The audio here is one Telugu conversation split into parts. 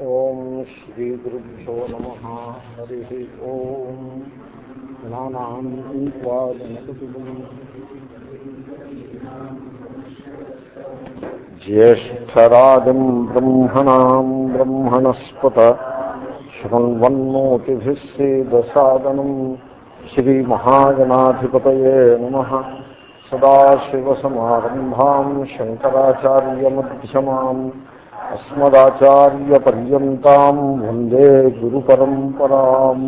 ఓం శ్రీ గురుభ్యో నమ. హరి ఓం. గణానాం త్వా జ్యేష్టరాజం బ్రహ్మణాం బ్రహ్మణస్పత శృణ్వన్నోతిభిः సేదసాదనం. శ్రీమహాగణాధిపతయే నమः. अस्मदाचार्यपर्यन्ताम् वन्दे गुरुपरम्पराम्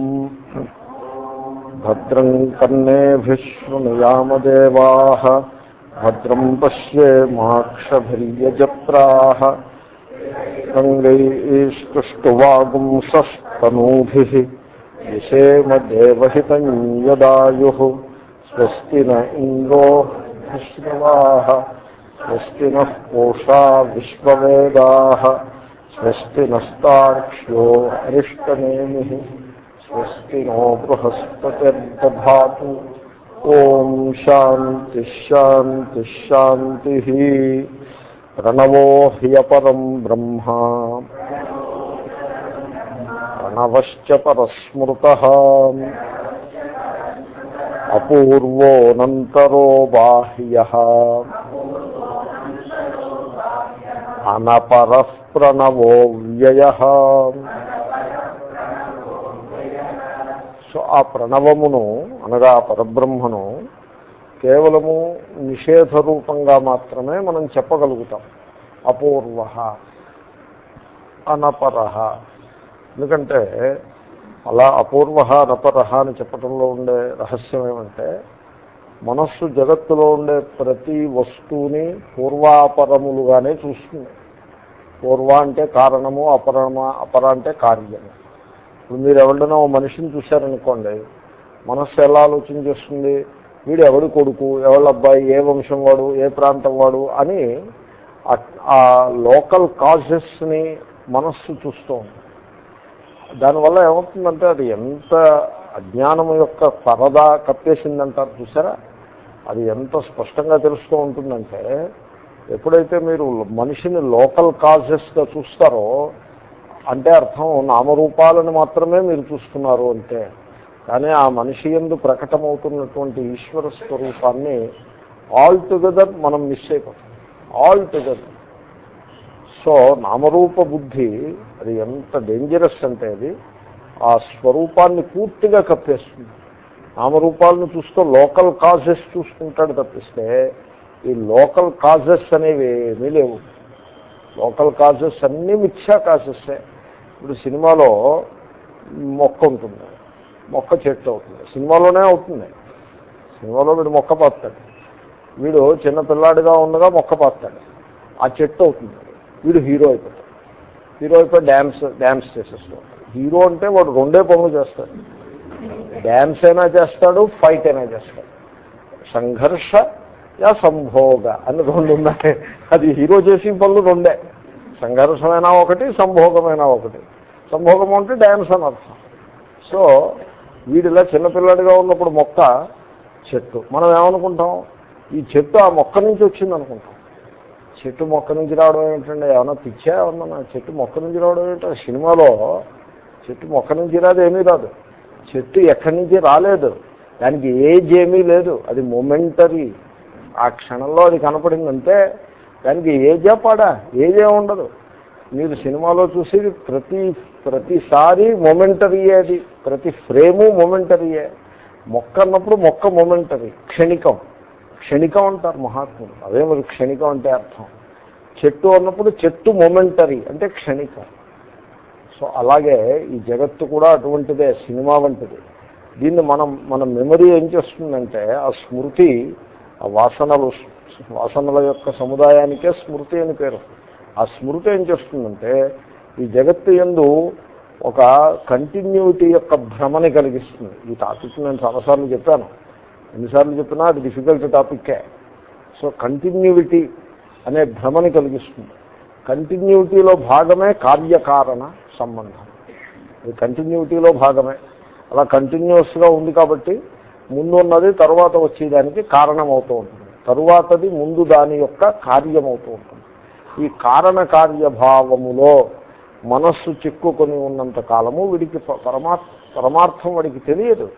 भद्रम् कर्णेभिः शृणुयामदेवाः भद्रम् पश्येमाक्षभिर्यजत्राः रङ्गैस्तुष्टुवागुंसस्तनूभिः यशेमदेवहितम् यदायुः स्वस्ति न इन्द्रो विश्रवाः स्वस्ति नः पूषा विश्ववेदाः। स्वस्ति नस्ताक्ष्यो अरिष्टनेमिः स्वस्ति नो बृहस्पतिर्दधातु ॐ शान्तिश्शान्तिश्शान्तिः प्रणवो ह्यपरम् ब्रह्मा। प्रणवश्च परस्मृतः। अपूर्वोऽनन्तरो बाह्यः। అనపరః ప్రణవో వ్యయ. సో ఆ ప్రణవమును అనగా ఆ పరబ్రహ్మను కేవలము నిషేధ రూపంగా మాత్రమే మనం చెప్పగలుగుతాం. అపూర్వ అనపర. ఎందుకంటే అలా అపూర్వ అనపర అని చెప్పడంలో ఉండే రహస్యం ఏమంటే మనస్సు జగత్తులో ఉండే ప్రతి వస్తువుని పూర్వాపరములుగానే చూస్తుంది. పూర్వ అంటే కారణము అపరమ అపర అంటే కార్యము. ఇప్పుడు మీరు ఎవరినైనా ఓ మనిషిని చూశారనుకోండి మనస్సు ఎలా ఆలోచన చేస్తుంది? వీడు ఎవడి కొడుకు ఎవళ్ళ అబ్బాయి ఏ వంశం వాడు ఏ ప్రాంతం వాడు అని ఆ లోకల్ కాజెస్ని మనస్సు చూస్తూ ఉంది దానివల్ల ఏమవుతుందంటే అది ఎంత అజ్ఞానం యొక్క పరదా కప్పేసిందంటారు చూసారా అది ఎంత స్పష్టంగా తెలుస్తూ ఉంటుందంటే ఎప్పుడైతే మీరు మనిషిని లోకల్ కాజెస్గా చూస్తారో అంటే అర్థం నామరూపాలను మాత్రమే మీరు చూస్తున్నారు అంటే కానీ ఆ మనిషి ఎందు ప్రకటమవుతున్నటువంటి ఈశ్వర స్వరూపాన్ని ఆల్ టుగెదర్ మనం మిస్ అయిపోతాం. ఆల్ టుగెదర్ సో నామరూప బుద్ధి అది ఎంత డేంజరస్ అంటే అది ఆ స్వరూపాన్ని పూర్తిగా కప్పేస్తుంది. నామరూపాలను చూస్తూ లోకల్ కాజెస్ చూసుకుంటాడు తప్పిస్తే ఈ లోకల్ కాజెస్ అనేవి ఏమీ లేవు. లోకల్ కాజెస్ అన్నీ మిథ్యా కాజెస్సే ఇప్పుడు సినిమాలో మొక్క ఉంటుంది. మొక్క చెట్టు అవుతుంది. సినిమాలోనే అవుతుంది. సినిమాలో వీడు మొక్క పాతాడు. వీడు చిన్న పిల్లాడిగా ఉండగా మొక్క పాతాడు. ఆ చెట్టు అవుతుంది. వీడు హీరో అయిపోతాడు. హీరో అయిపోయి డ్యాన్స్ డ్యాన్స్ చేసేస్తూ హీరో అంటే వాడు రెండే పనులు చేస్తాడు. డ్యాన్స్ అయినా చేస్తాడు ఫైట్ అయినా చేస్తాడు. సంఘర్ష యా సంభోగ అని రెండు ఉన్నాయి. అది హీరో చేసే పనులు రెండే. సంఘర్షమైనా ఒకటి సంభోగమైనా ఒకటి. సంభోగం అంటే డ్యాన్స్ అని అర్థం. సో వీడిలా చిన్నపిల్లాడిగా ఉన్నప్పుడు మొక్క చెట్టు. మనం ఏమనుకుంటాం? ఈ చెట్టు ఆ మొక్క నుంచి వచ్చింది అనుకుంటాం. చెట్టు మొక్క నుంచి రావడం ఏంటంటే ఏమైనా పిచ్చా? ఏమన్నా చెట్టు మొక్క నుంచి రావడం ఏంటో? సినిమాలో చెట్టు మొక్క నుంచి రాదు ఏమీ రాదు. చెట్టు ఎక్కడి నుంచి రాలేదు. దానికి ఏజ్ ఏమీ లేదు. అది మొమెంటరీ ఆ క్షణంలో అది కనపడిందంటే దానికి ఏజా పాడా? ఏజే ఉండదు. మీరు సినిమాలో చూసేది ప్రతి ప్రతిసారి మొమెంటరీయే అది. ప్రతి ఫ్రేము మొమెంటరీయే మొక్క అన్నప్పుడు మొక్క మొమెంటరీ క్షణికం. క్షణికం అంటారు మహాత్ములు. అదే మరి క్షణికం అంటే అర్థం. చెట్టు అన్నప్పుడు చెట్టు మొమెంటరీ అంటే క్షణికం. సో అలాగే ఈ జగత్తు కూడా అటువంటిదే సినిమా వంటిది. దీన్ని మనం మన మెమరీ ఏం చేస్తుందంటే ఆ స్మృతి ఆ వాసనలు వాసనల యొక్క సముదాయానికే స్మృతి అని పేరు. ఆ స్మృతి ఏం చేస్తుందంటే ఈ జగత్తు ఎందు ఒక కంటిన్యూటీ యొక్క భ్రమని కలిగిస్తుంది. ఈ టాపిక్ నేను చాలాసార్లు చెప్పాను. ఎన్నిసార్లు చెప్పినా అది డిఫికల్ట్ టాపిక్కే సో కంటిన్యూటీ అనే భ్రమని కలిగిస్తుంది. కంటిన్యూటీలో భాగమే కార్యకారణ సంబంధం. ఇది కంటిన్యూటీలో భాగమే. అలా కంటిన్యూస్గా ఉంది కాబట్టి ముందు ఉన్నది తరువాత వచ్చేదానికి కారణమవుతూ ఉంటుంది. తరువాతది ముందు దాని యొక్క కార్యమవుతూ ఉంటుంది. ఈ కారణ కార్యభావములో మనస్సు చిక్కుకొని ఉన్నంత కాలము వీడికి ప- పరమార్థం వాడికి తెలియదు.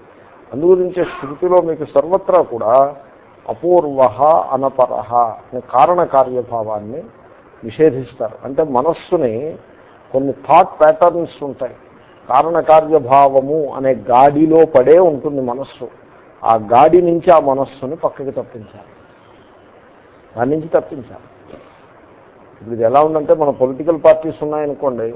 అందుగురించే శృతిలో మీకు సర్వత్రా కూడా అపూర్వ అనపరహ అనే కారణ కార్యభావాన్ని నిషేధిస్తారు. అంటే మనస్సుని కొన్ని థాట్ ప్యాటర్న్స్ ఉంటాయి. కారణకార్యభావము అనే గాడిలో పడే ఉంటుంది మనస్సు. ఆ గాడి నుంచి ఆ మనస్సుని పక్కకి తప్పించాలి. దాని నుంచి తప్పించాలి. ఇప్పుడు ఇది ఎలా ఉందంటే మన పొలిటికల్ పార్టీస్ ఉన్నాయనుకోండి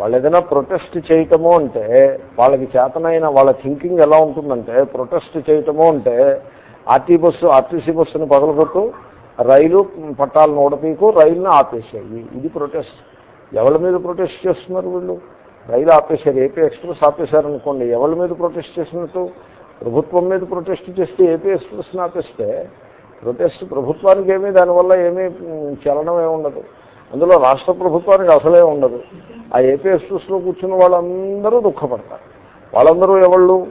వాళ్ళు ఏదైనా ప్రొటెస్ట్ చేయటము అంటే వాళ్ళకి చేతనైన వాళ్ళ థింకింగ్ ఎలా ఉంటుందంటే ప్రొటెస్ట్ చేయటము అంటే ఆర్టీ బస్సు ఆర్టీసీ బస్సుని పగలగొట్టు రైలు పట్టాలను ఓడపీకు రైలుని ఆపేసేయి. ఇది ప్రొటెస్ట్ ఎవరి మీద ప్రొటెస్ట్ చేస్తున్నారు వీళ్ళు? రైలు ఆపేశారు ఏపీ ఎక్స్ప్రెస్ ఆపేశారనుకోండి ఎవరి మీద ప్రొటెస్ట్ చేసినట్టు? ప్రభుత్వం మీద ప్రొటెస్ట్ చేస్తే ఏపీ ఎక్స్ప్రెస్ని ఆపేస్తే ప్రొటెస్ట్ ప్రభుత్వానికి ఏమీ దానివల్ల ఏమీ చలనం ఏమి ఉండదు. అందులో రాష్ట్ర ప్రభుత్వానికి అసలే ఉండదు. ఆ ఏపీ ఎక్స్ప్రెస్లో కూర్చున్న వాళ్ళందరూ దుఃఖపడతారు. వాళ్ళందరూ ఎవళ్ళు?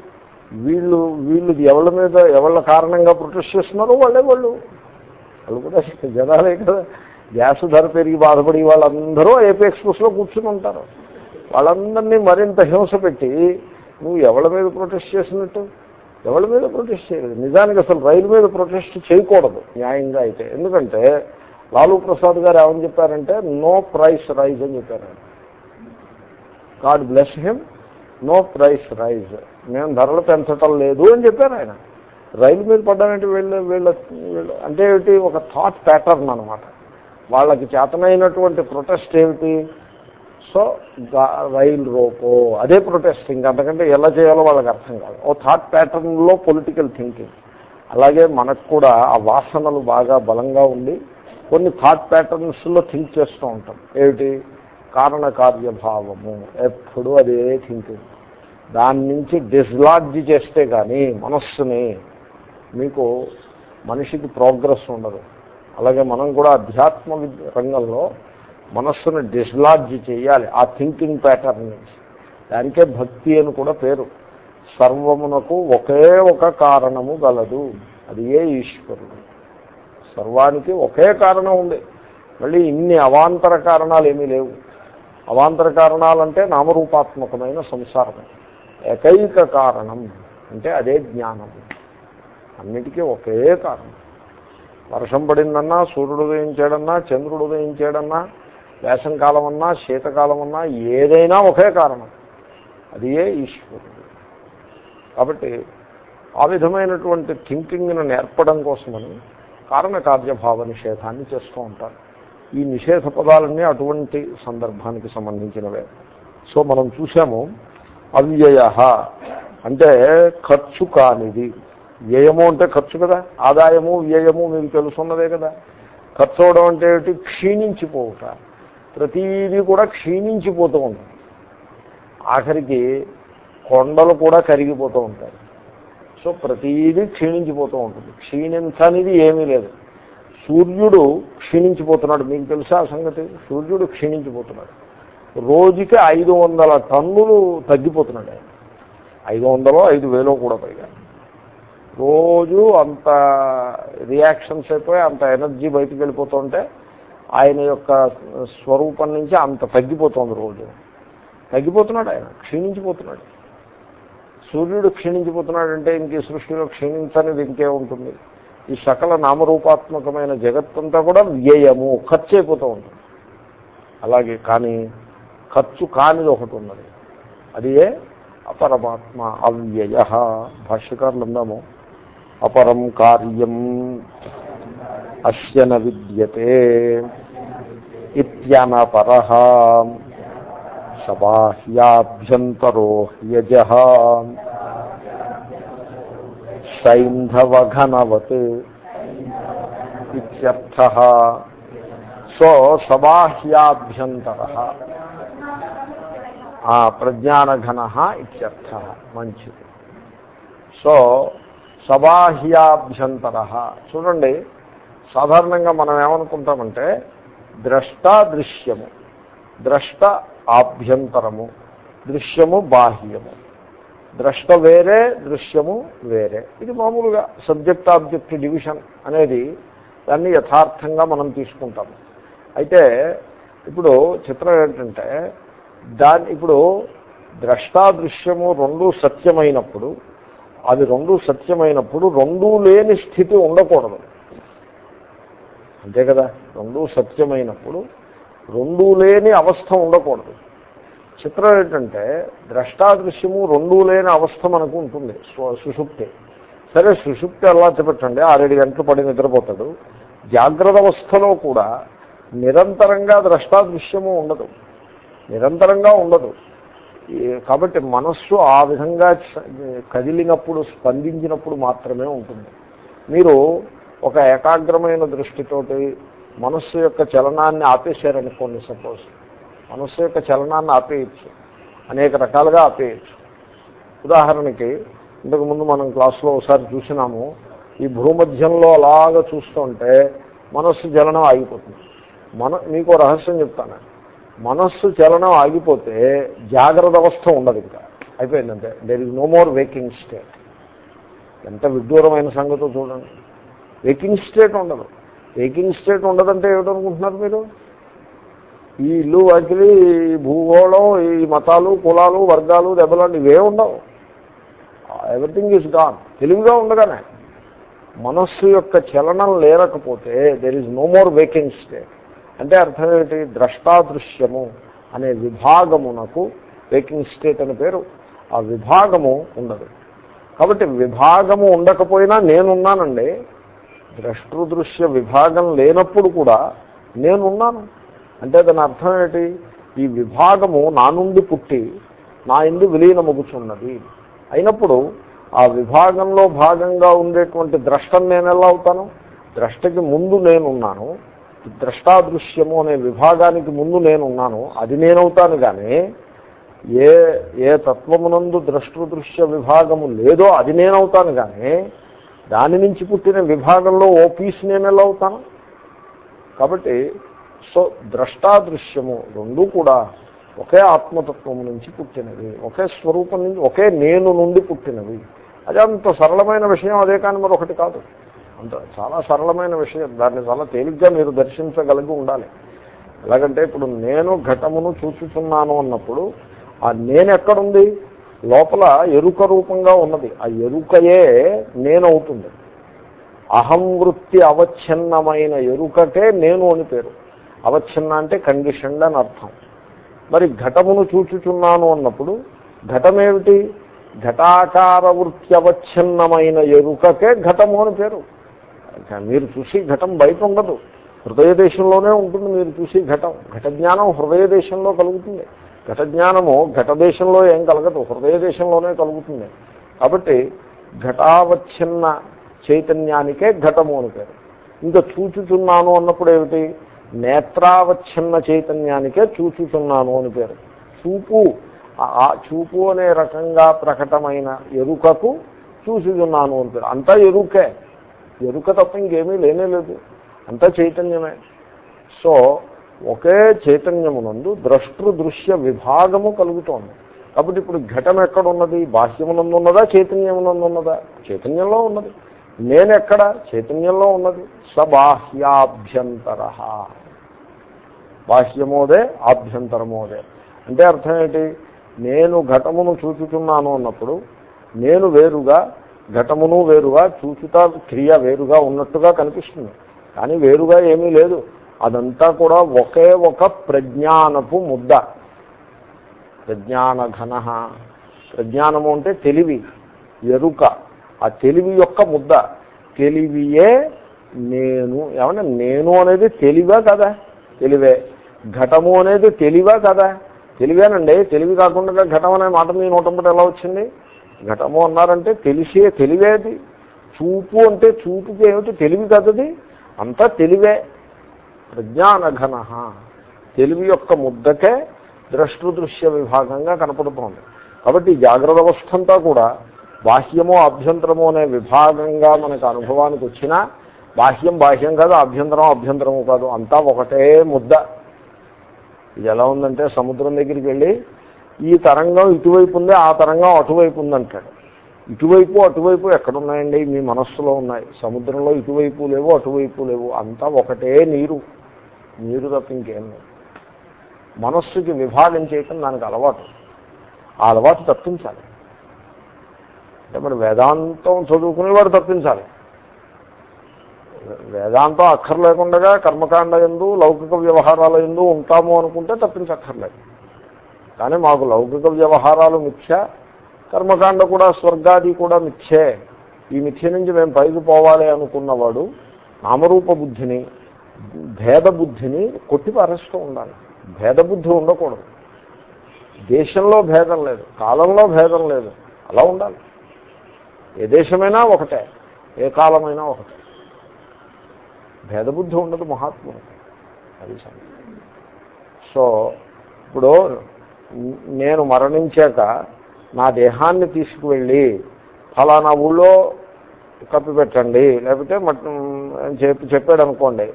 వీళ్ళు వీళ్ళు ఎవళ్ళ మీద ఎవళ్ళ కారణంగా ప్రొటెస్ట్ చేస్తున్నారో వాళ్ళే వాళ్ళు. వాళ్ళు కూడా జనాలే కదా. గ్యాస్ ధర పెరిగి బాధపడి వాళ్ళందరూ ఏపీ ఎక్స్ప్రెస్లో కూర్చుని ఉంటారు. వాళ్ళందరినీ మరింత హింస పెట్టి నువ్వు ఎవరి మీద ప్రొటెస్ట్ చేసినట్టు? ఎవరి మీద ప్రొటెస్ట్ చేయలేదు? నిజానికి అసలు రైలు మీద ప్రొటెస్ట్ చేయకూడదు న్యాయంగా అయితే. ఎందుకంటే లాలూ ప్రసాద్ గారు ఏమని చెప్పారంటే నో ప్రైస్ రైజ్ అని చెప్పారు. God bless him no price rise. మేము ధరలు పెంచటం లేదు అని చెప్పారు ఆయన. రైలు మీద పడ్డానంటే వీళ్ళ వీళ్ళ అంటే ఏమిటి ఒక థాట్ ప్యాటర్న్ అనమాట వాళ్ళకి చేతనైనటువంటి ప్రొటెస్ట్ ఏమిటి? So rail rail roko. అదే ప్రొటెస్ట్ ఇంకా అంతకంటే ఎలా చేయాలో వాళ్ళకి అర్థం కాదు. ఓ థాట్ ప్యాటర్న్లో పొలిటికల్ థింకింగ్ అలాగే మనకు కూడా ఆ వాసనలు బాగా బలంగా ఉండి కొన్ని థాట్ ప్యాటర్న్స్లో థింక్ చేస్తూ ఉంటాం. ఏమిటి? కారణ కార్యభావము ఎప్పుడు అదే థింకింగ్ దాని నుంచి డిస్లాడ్జ్ చేస్తే కానీ మనస్సుని మీకు మనిషికి ప్రోగ్రెస్ ఉండదు. అలాగే మనం కూడా అధ్యాత్మ రంగంలో మనస్సును డిస్లాడ్జ్ చేయాలి. ఆ థింకింగ్ ప్యాటర్న్ నుంచి. దానికే భక్తి అని కూడా పేరు. సర్వమునకు ఒకే ఒక కారణము గలదు. అది ఏ ఈశ్వరుడు. సర్వానికి ఒకే కారణం ఉంది. మళ్ళీ ఇన్ని అవాంతర కారణాలు ఏమీ లేవు. అవాంతర కారణాలంటే నామరూపాత్మకమైన సంసారమే. ఏకైక కారణం అంటే అదే జ్ఞానం అన్నిటికీ ఒకే కారణం. వర్షం పడిందన్నా సూర్యుడు ఉదయించాడన్నా చంద్రుడు ఉదయించాడన్నా వేసంకాలం అన్నా శీతకాలం అన్నా ఏదైనా ఒకే కారణం. అది ఏ ఈశ్వరుడు. కాబట్టి ఆ విధమైనటువంటి థింకింగ్ను నేర్పడం కోసమని కారణ కార్యభావ నిషేధాన్ని చేస్తూ ఉంటారు. ఈ నిషేధ పదాలన్నీ అటువంటి సందర్భానికి సంబంధించినవే. సో మనం చూసాము అవ్యయ అంటే ఖర్చు కానిది. వ్యయము అంటే ఖర్చు కదా. ఆదాయము వ్యయము మీకు తెలుసున్నదే కదా. ఖర్చు అవడం అంటే ఏమిటి? క్షీణించిపోవుట. ప్రతీదీ కూడా క్షీణించిపోతూ ఉంటుంది ఆఖరికి కొండలు కూడా కరిగిపోతూ ఉంటాయి. సో ప్రతీది క్షీణించిపోతూ ఉంటుంది. క్షీణించనిది ఏమీ లేదు. సూర్యుడు క్షీణించిపోతున్నాడు. మీకు తెలుసా ఆ సంగతి? సూర్యుడు క్షీణించిపోతున్నాడు. రోజుకి ఐదు వందల టన్నులు తగ్గిపోతున్నాడు ఆయన. ఐదు వందలో ఐదు వేలో కూడా పైగా. రోజు అంత రియాక్షన్స్ అయిపోయి అంత ఎనర్జీ బయటికి వెళ్ళిపోతుంటే ఆయన యొక్క స్వరూపం నుంచి అంత తగ్గిపోతుంది రోజు. తగ్గిపోతున్నాడు ఆయన క్షీణించిపోతున్నాడు. సూర్యుడు క్షీణించిపోతున్నాడంటే ఇంక ఈ సృష్టిలో క్షీణించనిది ఇంకే ఉంటుంది ఈ సకల నామరూపాత్మకమైన జగత్తంతా కూడా వ్యయము ఖర్చు అయిపోతూ ఉంటుంది. అలాగే కానీ ఖర్చు కానిది ఒకటి ఉన్నది. అది ఏ అపరమాత్మ అవ్యయ. భాష్యకారులు అందాము అపరం కార్యం అస్యన విద్యతే ఇత్యనపర సబాహ్యాభ్యంతరో హ్యజ సైంధవఘనవత్ ఇత్యర్థ సో సబాహ్యాభ్యంతర ప్రజ్ఞానఘన ఇత్యర్థ మంచిది సో సబాహ్యాభ్యంతర. చూడండి సాధారణంగా మనం ఏమనుకుంటామంటే ద్రష్ట దృశ్యము ద్రష్ట ఆభ్యంతరము దృశ్యము బాహ్యము. ద్రష్ట వేరే దృశ్యము వేరే. ఇది మామూలుగా సబ్జెక్ట్ ఆబ్జెక్ట్ డివిజన్ అనేది దాన్ని యథార్థంగా మనం తీసుకుంటాము అయితే ఇప్పుడు చిత్రం ఏంటంటే దాని ఇప్పుడు ద్రష్టాదృశ్యము రెండు సత్యమైనప్పుడు అది రెండు సత్యమైనప్పుడు రెండూ లేని స్థితి ఉండకూడదు. అంతే కదా? రెండూ సత్యమైనప్పుడు రెండూ లేని అవస్థ ఉండకూడదు. చిత్రం ఏంటంటే ద్రష్టాదృశ్యము రెండూ లేని అవస్థ మనకు ఉంటుంది సుషుప్తి. సరే సుషుప్తి అలా చెప్పండి ఆరేడు గంటలు పడి నిద్రపోతాడు. జాగ్రత్త అవస్థలో కూడా నిరంతరంగా ద్రష్టాదృశ్యము ఉండదు. నిరంతరంగా ఉండదు. కాబట్టి మనస్సు ఆ విధంగా కదిలినప్పుడు స్పందించినప్పుడు మాత్రమే ఉంటుంది. మీరు ఒక ఏకాగ్రమైన దృష్టితోటి మనస్సు యొక్క చలనాన్ని ఆపేశారనుకోండి సపోజ్. మనస్సు యొక్క చలనాన్ని ఆపేయచ్చు. అనేక రకాలుగా ఆపేయచ్చు. ఉదాహరణకి ఇంతకుముందు మనం క్లాస్లో ఒకసారి చూసినాము ఈ భూమధ్యంలో అలాగ చూస్తుంటే మనస్సు జలనం ఆగిపోతుంది. మన మీకు రహస్యం చెప్తాను. మనస్సు చలనం ఆగిపోతే జాగ్రత్త అవస్థ ఉండదు ఇంకా. అయిపోయిందంటే there is no more waking state ఎంత విడ్డూరమైన సంగతో చూడండి. వేకింగ్ స్టేట్ ఉండదు. వేకింగ్ స్టేట్ ఉండదంటే ఏమిటనుకుంటున్నారు మీరు? ఈ ఇల్లు వాకిలి ఈ భూగోళం ఈ మతాలు కులాలు వర్గాలు దెబ్బలాంటి ఇవే ఉండవు. ఎవ్రీథింగ్ ఈజ్ గాన్ తెలివిగా ఉండగానే. మనస్సు యొక్క చలనం లేరకపోతే there is no more waking state అంటే అర్థం ఏమిటి? ద్రష్టాదృశ్యము అనే విభాగమునకు వేకింగ్ స్టేట్ అని పేరు. ఆ విభాగము ఉండదు. కాబట్టి విభాగము ఉండకపోయినా నేనున్నానండి. ద్రష్టృదృశ్య విభాగం లేనప్పుడు కూడా నేనున్నాను. అంటే దాని అర్థం ఏంటి ఈ విభాగము నా నుండి పుట్టి నా ఇందు విలీనమగుచున్నది. అయినప్పుడు ఆ విభాగంలో భాగంగా ఉండేటువంటి ద్రష్టం నేను ఎలా అవుతాను? ద్రష్టకి ముందు నేనున్నాను. ద్రష్టాదృశ్యము అనే విభాగానికి ముందు నేనున్నాను అది నేనవుతాను కానీ ఏ ఏ తత్వమునందు ద్రష్టృదృశ్య విభాగము లేదో అది నేనవుతాను కానీ దాని నుంచి పుట్టిన విభాగంలో ఓ పీస్ నేను ఎలా అవుతాను? కాబట్టి సో ద్రష్టాదృశ్యము రెండూ కూడా ఒకే ఆత్మతత్వము నుంచి పుట్టినవి ఒకే స్వరూపం నుంచి ఒకే నేను నుండి పుట్టినవి. అది అంత సరళమైన విషయం అదే కానీ మరొకటి కాదు. అంత చాలా సరళమైన విషయం. దాన్ని చాలా తేలిగ్గా మీరు దర్శించగలిగి ఉండాలి. ఎలాగంటే ఇప్పుడు నేను ఘటమును చూచుతున్నాను అన్నప్పుడు ఆ నేను ఎక్కడుంది? లోపల ఎరుక రూపంగా ఉన్నది. ఆ ఎరుకయే నేనవుతుంది అహం వృత్తి అవచ్ఛిన్నమైన ఎరుకకే నేను అని పేరు. అవచ్ఛిన్న అంటే కండిషన్డ్ అని అర్థం. మరి ఘటమును చూచుచున్నాను అన్నప్పుడు ఘటమేమిటి? ఘటాకార వృత్తి అవచ్ఛిన్నమైన ఎరుకకే ఘటము అని పేరు. మీరు చూసి ఘటం బయట ఉండదు హృదయ దేశంలోనే ఉంటుంది మీరు చూసి ఘటం ఘట. జ్ఞానం హృదయ దేశంలో కలుగుతుంది. ఘట జ్ఞానము ఘట దేశంలో ఏం కలగదు హృదయ దేశంలోనే కలుగుతుంది. కాబట్టి ఘటావచ్ఛిన్న చైతన్యానికే ఘటము అని పేరు. ఇంకా చూచుచున్నాను అన్నప్పుడు ఏమిటి? నేత్రావచ్ఛిన్న చైతన్యానికే చూచుచున్నాను అని పేరు. చూపు ఆ- చూపు అనే రకంగా ప్రకటమైన ఎరుకకు చూచుచున్నాను అని పేరు. అంతా ఎరుకే. ఎరుక తప్ప ఇంకేమీ లేనే లేదు. అంతా చైతన్యమే. సో ఒకే చైతన్యమునందు ద్రష్టృ దృశ్య విభాగము కలుగుతోంది. కాబట్టి ఇప్పుడు ఘటన ఎక్కడ ఉన్నది బాహ్యమునందు ఉన్నదా చైతన్యమునందు ఉన్నదా చైతన్యంలో ఉన్నది. నేనెక్కడ? చైతన్యంలో ఉన్నది. సబాహ్యాభ్యంతర. బాహ్యమోదే ఆభ్యంతరమోదే. అంటే అర్థం ఏంటి? నేను ఘటమును చూచుతున్నాను అన్నప్పుడు నేను వేరుగా ఘటమును వేరుగా చూచుట క్రియ వేరుగా ఉన్నట్టుగా కనిపిస్తుంది. కానీ వేరుగా ఏమీ లేదు. అదంతా కూడా ఒకే ఒక ప్రజ్ఞానపు ముద్ద. ప్రజ్ఞాన ఘన ప్రజ్ఞానము అంటే తెలివి ఎరుక. ఆ తెలివి యొక్క ముద్ద. తెలివియే నేను. ఏమన్నా నేను అనేది తెలివా కదా? తెలివే. ఘటము అనేది తెలివా కదా? తెలివేనండి. తెలివి కాకుండా ఘటం అనే మాట మీ నోటంపట ఎలా వచ్చింది? ఘటము అన్నారంటే తెలిసే తెలివేది. చూపు అంటే చూపుకి ఏమిటి? తెలివి కదది? అంతా తెలివే. ప్రజ్ఞానఘన తెలివి యొక్క ముద్దకే ద్రష్టృదృశ్య విభాగంగా కనపడుతోంది. కాబట్టి జాగ్రత్త అవస్థ అంతా కూడా బాహ్యమో అభ్యంతరమో అనే విభాగంగా మనకు అనుభవానికి వచ్చినా బాహ్యం బాహ్యం కాదు అభ్యంతరం అభ్యంతరము కాదు అంతా ఒకటే ముద్ద. ఇది ఎలా ఉందంటే సముద్రం దగ్గరికి వెళ్ళి ఈ తరంగం ఇటువైపు ఉంది ఆ తరంగం అటువైపు ఉంది అంటాడు ఇటువైపు అటువైపు ఎక్కడున్నాయండి? మీ మనస్సులో ఉన్నాయి. సముద్రంలో ఇటువైపు లేవు అటువైపు లేవు. అంతా ఒకటే నీరు. నీరు తప్ప ఇంకేం లేదు. మనస్సుకి విభాగం చేయటం దానికి అలవాటు. ఆ అలవాటు తప్పించాలి. అంటే మరి వేదాంతం చదువుకునేవాడు తప్పించాలి. వేదాంతం అక్కర్లేకుండా కర్మకాండ ఎందు లౌకిక వ్యవహారాల ఎందు ఉంటాము అనుకుంటే తప్పించక్కర్లేదు. కానీ మాకు లౌకిక వ్యవహారాలు మిథ్య కర్మకాండ కూడా స్వర్గాది కూడా మిథ్యే. ఈ మిథ్య నుంచి మేము పైకి పోవాలి అనుకున్నవాడు నామరూప బుద్ధిని భేద బుద్ధిని కొట్టి పారేస్తూ ఉండాలి. భేద బుద్ధి ఉండకూడదు. దేశంలో భేదం లేదు కాలంలో భేదం లేదు. అలా ఉండాలి. ఏ దేశమైనా ఒకటే ఏ కాలమైనా ఒకటే. భేదబుద్ధి ఉండదు మహాత్ముడు. అది సో ఇప్పుడు నేను మరణించాక నా దేహాన్ని తీసుకువెళ్ళి ఫలానా ఊళ్ళో కప్పి పెట్టండి. లేకపోతే చెప్పి చెప్పాడు అనుకోండి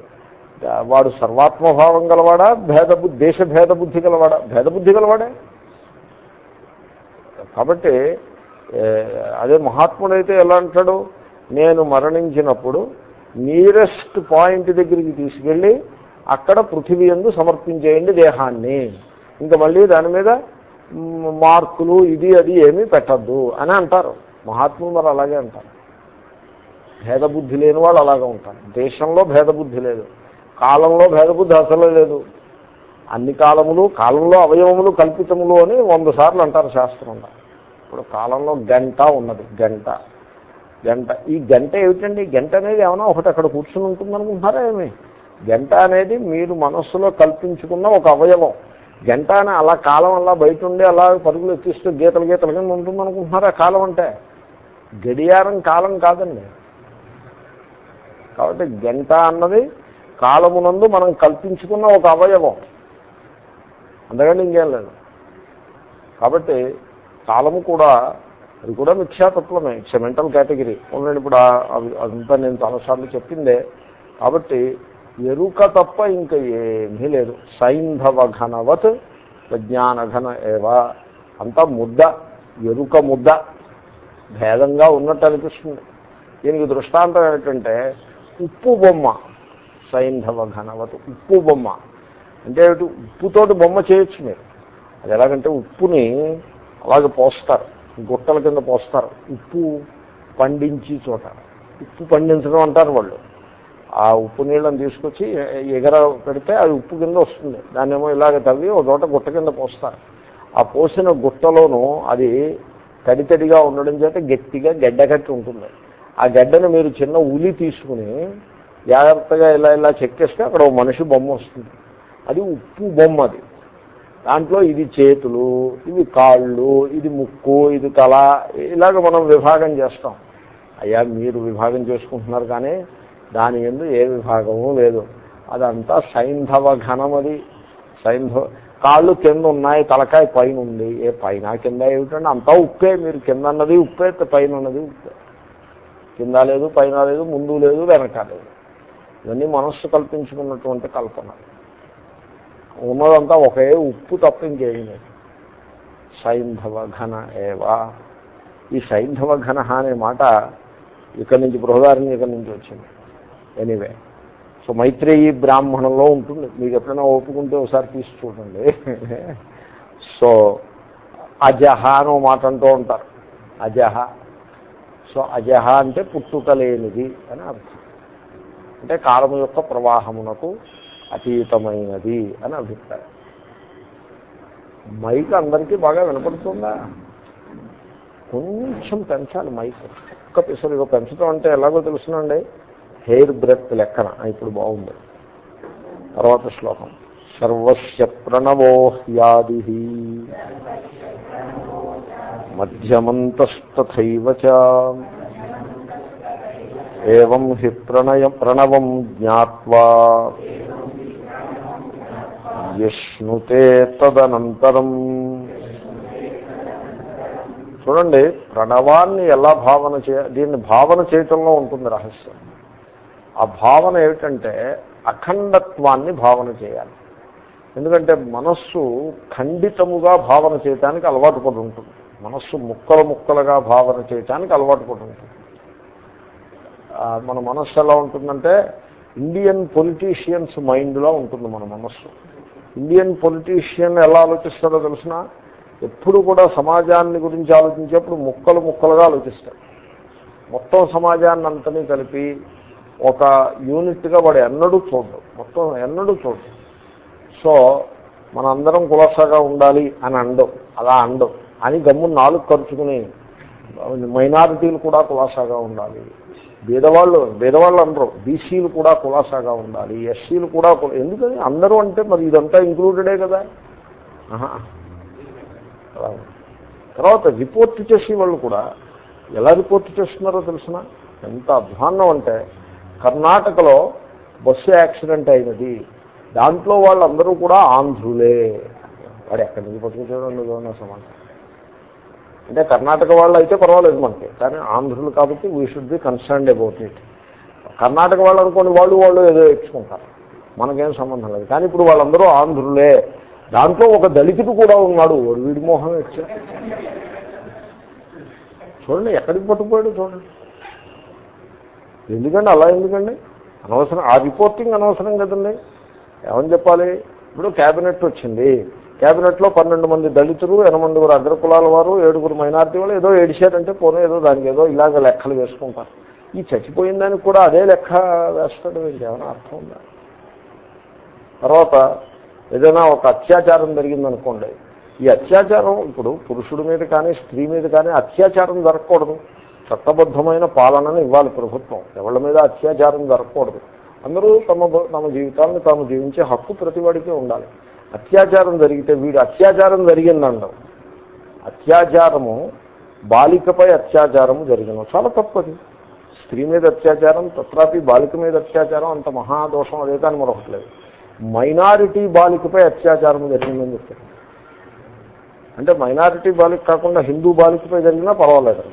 వాడు సర్వాత్మభావం గలవాడా? భేదబుద్ధి దేశ భేదబుద్ధి గలవాడా? భేదబుద్ధి గలవాడే? కాబట్టి అదే మహాత్ముడైతే ఎలా అంటాడు? నేను మరణించినప్పుడు నియరెస్ట్ పాయింట్ దగ్గరికి తీసుకెళ్ళి అక్కడ పృథివీ ఎందు సమర్పించేయండి దేహాన్ని. ఇంకా మళ్ళీ దాని మీద మార్కులు ఇది అది ఏమీ పెట్టద్దు అని అంటారు. మహాత్ములు మరి అలాగే అంటారు. భేదబుద్ధి లేని వాళ్ళు అలాగే ఉంటారు. దేశంలో భేదబుద్ధి లేదు. కాలంలో భేదబుద్ధి అసలు లేదు. అన్ని కాలములు కాలంలో అవయవములు కల్పితములు అని వంద సార్లు అంటారు శాస్త్రంలో ఇప్పుడు కాలంలో గంట ఉన్నది గంట. గంట. ఈ గంట ఏమిటండి? గంట అనేది ఏమైనా ఒకటి అక్కడ కూర్చుని ఉంటుందనుకుంటున్నారా ఏమి? గంట అనేది మీరు మనస్సులో కల్పించుకున్న ఒక అవయవం. గంట అని అలా కాలం అలా బయట ఉండి అలా పరుగులు ఎక్కిస్తూ గీతలు గీతలు కింద ఉంటుందనుకుంటున్నారా? కాలం అంటే గడియారం కాలం కాదండి. కాబట్టి గంట అన్నది కాలమునందు మనం కల్పించుకున్న ఒక అవయవం. అందుకని ఇంకేం లేదు. కాబట్టి కాలము కూడా అది కూడా మిథ్యాతత్వమే. It's mental category. ఉండండి ఇప్పుడు అదంతా నేను చాలాసార్లు చెప్పిందే. కాబట్టి ఎరుక తప్ప ఇంకా ఏమీ లేదు. సైంధవ ఘనవత్ విజ్ఞాన ఘన ఏవా. అంతా ముద్ద ఎరుక ముద్ద. భేదంగా ఉన్నట్టు అనిపిస్తుంది. దీనికి దృష్టాంతం ఏమిటంటే ఉప్పు బొమ్మ సైంధవ ఘనవత్ ఉప్పు బొమ్మ. అంటే ఉప్పుతోటి బొమ్మ చేయొచ్చు మీరు. అది ఎలాగంటే ఉప్పుని అలాగే పోస్తారు. గుట్టల కింద పోస్తారు. ఉప్పు పండించి చోట. ఉప్పు పండించడం అంటారు వాళ్ళు. ఆ ఉప్పు నీళ్ళని తీసుకొచ్చి ఎగర పెడితే అది ఉప్పు కింద వస్తుంది. దాన్నేమో ఇలాగ తవ్వి ఒక చోట గుట్ట కింద పోస్తారు ఆ పోసిన గుట్టలోనూ అది తడితడిగా ఉండడం చేత గట్టిగా గడ్డ కట్టి ఉంటుంది. ఆ గడ్డను మీరు చిన్న ఉలి తీసుకుని జాగ్రత్తగా ఇలా ఇలా చెక్కేస్తే అక్కడ ఒక మనిషి బొమ్మ వస్తుంది. అది ఉప్పు బొమ్మ అది. దాంట్లో ఇది చేతులు ఇవి కాళ్ళు ఇది ముక్కు ఇది తల ఇలాగ మనం విభాగం చేస్తాం. అయ్యా మీరు విభాగం చేసుకుంటున్నారు కానీ దాని ఎందు ఏ విభాగము లేదు. అదంతా సైంధవ ఘనమది సైంధవ కాళ్ళు కింద ఉన్నాయి తలకాయ పైన ఉంది. ఏ పైన కింద ఏమిటంటే అంతా ఉప్పే మీరు కింద అన్నది ఉప్పే పైన ఉన్నది ఉప్పే. కింద లేదు పైన లేదు ముందు లేదు వెనక లేదు. ఇవన్నీ మనస్సు కల్పించుకున్నటువంటి కల్పన. ఉన్నదంతా ఒకే ఉప్పు తప్ప ఇంకేమీ లేదు. సైంధవ ఘన ఏవా? ఈ సైంధవ ఘన అనే మాట ఇక్కడి నుంచి బృహదారిని ఇక్కడి నుంచి వచ్చింది. ఎనీవే సో మైత్రేయీ బ్రాహ్మణంలో ఉంటుంది మీకు ఎప్పుడైనా ఒప్పుకుంటే ఒకసారి తీసి చూడండి సో అజహ అని మాట అంటూ ఉంటారు అజహ సో అజహ అంటే పుట్టుక లేనిది అని అర్థం అంటే కాలము యొక్క ప్రవాహమునకు అతీతమైనది అని అభిప్రాయం మైక్ అందరికీ బాగా వినపడుతుందా కొంచెం పెంచాలి మైక్ ఒక్క పిసలు పెంచడం అంటే ఎలాగో తెలుసునండి హెయిర్ బ్రెత్ లెక్కన. ఇప్పుడు బాగుంది. తర్వాత శ్లోకం. సర్వస్య ప్రణవో హ్యాది. మధ్యమంతస్తథైవ ఏం హి ప్రణయ ప్రణవం జ్ఞావా యశ్నుతే తదనంతరం. చూడండి ప్రణవాన్ని ఎలా భావన చేయ దీన్ని భావన చేయటంలో ఉంటుంది రహస్యం. ఆ భావన ఏమిటంటే అఖండత్వాన్ని భావన చేయాలి. ఎందుకంటే మనస్సు ఖండితముగా భావన చేయటానికి అలవాటు పడి ఉంటుంది. మనస్సు ముక్కలు ముక్కలుగా భావన చేయటానికి అలవాటు పడి ఉంటుంది. మన మనస్సు ఎలా ఉంటుందంటే ఇండియన్ పొలిటీషియన్స్ మైండ్లో ఉంటుంది మన మనస్సు. ఇండియన్ పొలిటీషియన్ ఎలా ఆలోచిస్తారో తెలిసిన? ఎప్పుడు కూడా సమాజాన్ని గురించి ఆలోచించేప్పుడు ముక్కలు ముక్కలుగా ఆలోచిస్తారు. మొత్తం సమాజాన్ని అంతని కలిపి ఒక యూనిట్గా వాడు ఎన్నడూ చూడడు. మొత్తం ఎన్నడూ చూడడు. సో మనందరం కులసగా ఉండాలి అని అండం. అలా అండం. అని గమ్ము నాలుగు ఖర్చుకుని మైనారిటీలు కూడా కులాసాగా ఉండాలి. బీదవాళ్ళు బీదవాళ్ళు అనరు. బీసీలు కూడా కులాసాగా ఉండాలి. ఎస్సీలు కూడా ఎందుకని? అందరూ అంటే మరి ఇదంతా ఇంక్లూడెడే కదా? తర్వాత రిపోర్ట్ చేసే వాళ్ళు కూడా ఎలా రిపోర్ట్ చేస్తున్నారో తెలిసిన? ఎంత అధ్వాన్నం అంటే కర్ణాటకలో బస్సు యాక్సిడెంట్ అయినది. దాంట్లో వాళ్ళందరూ కూడా ఆంధ్రులే. వాడు ఎక్కడి నుంచి పట్టుకుంటాడో సమాచారం. అంటే కర్ణాటక వాళ్ళు అయితే పర్వాలేదు మనకి. కానీ ఆంధ్రులు కాబట్టి we should be concerned about it Karnataka వాళ్ళు అనుకోండి వాళ్ళు వాళ్ళు ఏదో ఇచ్చుకుంటారు మనకేం సంబంధం లేదు. కానీ ఇప్పుడు వాళ్ళందరూ ఆంధ్రులే. దాంట్లో ఒక దళితుడు కూడా ఉన్నాడు. వీడి మోహం వచ్చా చూడండి ఎక్కడికి పట్టుకుపోయాడు చూడండి. ఎందుకండి అలా ఎందుకండి? అనవసరం ఆ రిపోర్టింగ్ అనవసరం కదండి. ఏమని చెప్పాలి? ఇప్పుడు క్యాబినెట్ వచ్చింది. క్యాబినెట్లో పన్నెండు మంది దళితులు ఎనమండుగురు అగ్రకులాల వారు ఏడుగురు మైనార్టీ వాళ్ళు ఏదో ఏడిశారంటే పోనీ ఏదో దానికి ఏదో ఇలాగ లెక్కలు వేసుకుంటారు. ఈ చచ్చిపోయిన దానికి కూడా అదే లెక్క వేస్తాడు ఇంకేమైనా అర్థం ఉందా? తర్వాత ఏదైనా ఒక అత్యాచారం జరిగిందనుకోండి. ఈ అత్యాచారం ఇప్పుడు పురుషుడి మీద కానీ స్త్రీ మీద కానీ అత్యాచారం జరగకూడదు. చట్టబద్ధమైన పాలనను ఇవ్వాలి ప్రభుత్వం. ఎవరి మీద అత్యాచారం జరగకూడదు. అందరూ తమ తమ జీవితాలను తాము జీవించే హక్కు ప్రతివాడికి ఉండాలి. అత్యాచారం జరిగితే వీడు అత్యాచారం జరిగిందండం. అత్యాచారము బాలికపై అత్యాచారము జరిగిన చాలా తప్పది. స్త్రీ మీద అత్యాచారం తత్రాపి బాలిక మీద అత్యాచారం అంత మహాదోషం అదే కానీ మరొకట్లేదు మైనారిటీ బాలికపై అత్యాచారం జరిగిందని చెప్పారు అంటే మైనారిటీ బాలిక కాకుండా హిందూ బాలికపై జరిగినా పర్వాలేదు.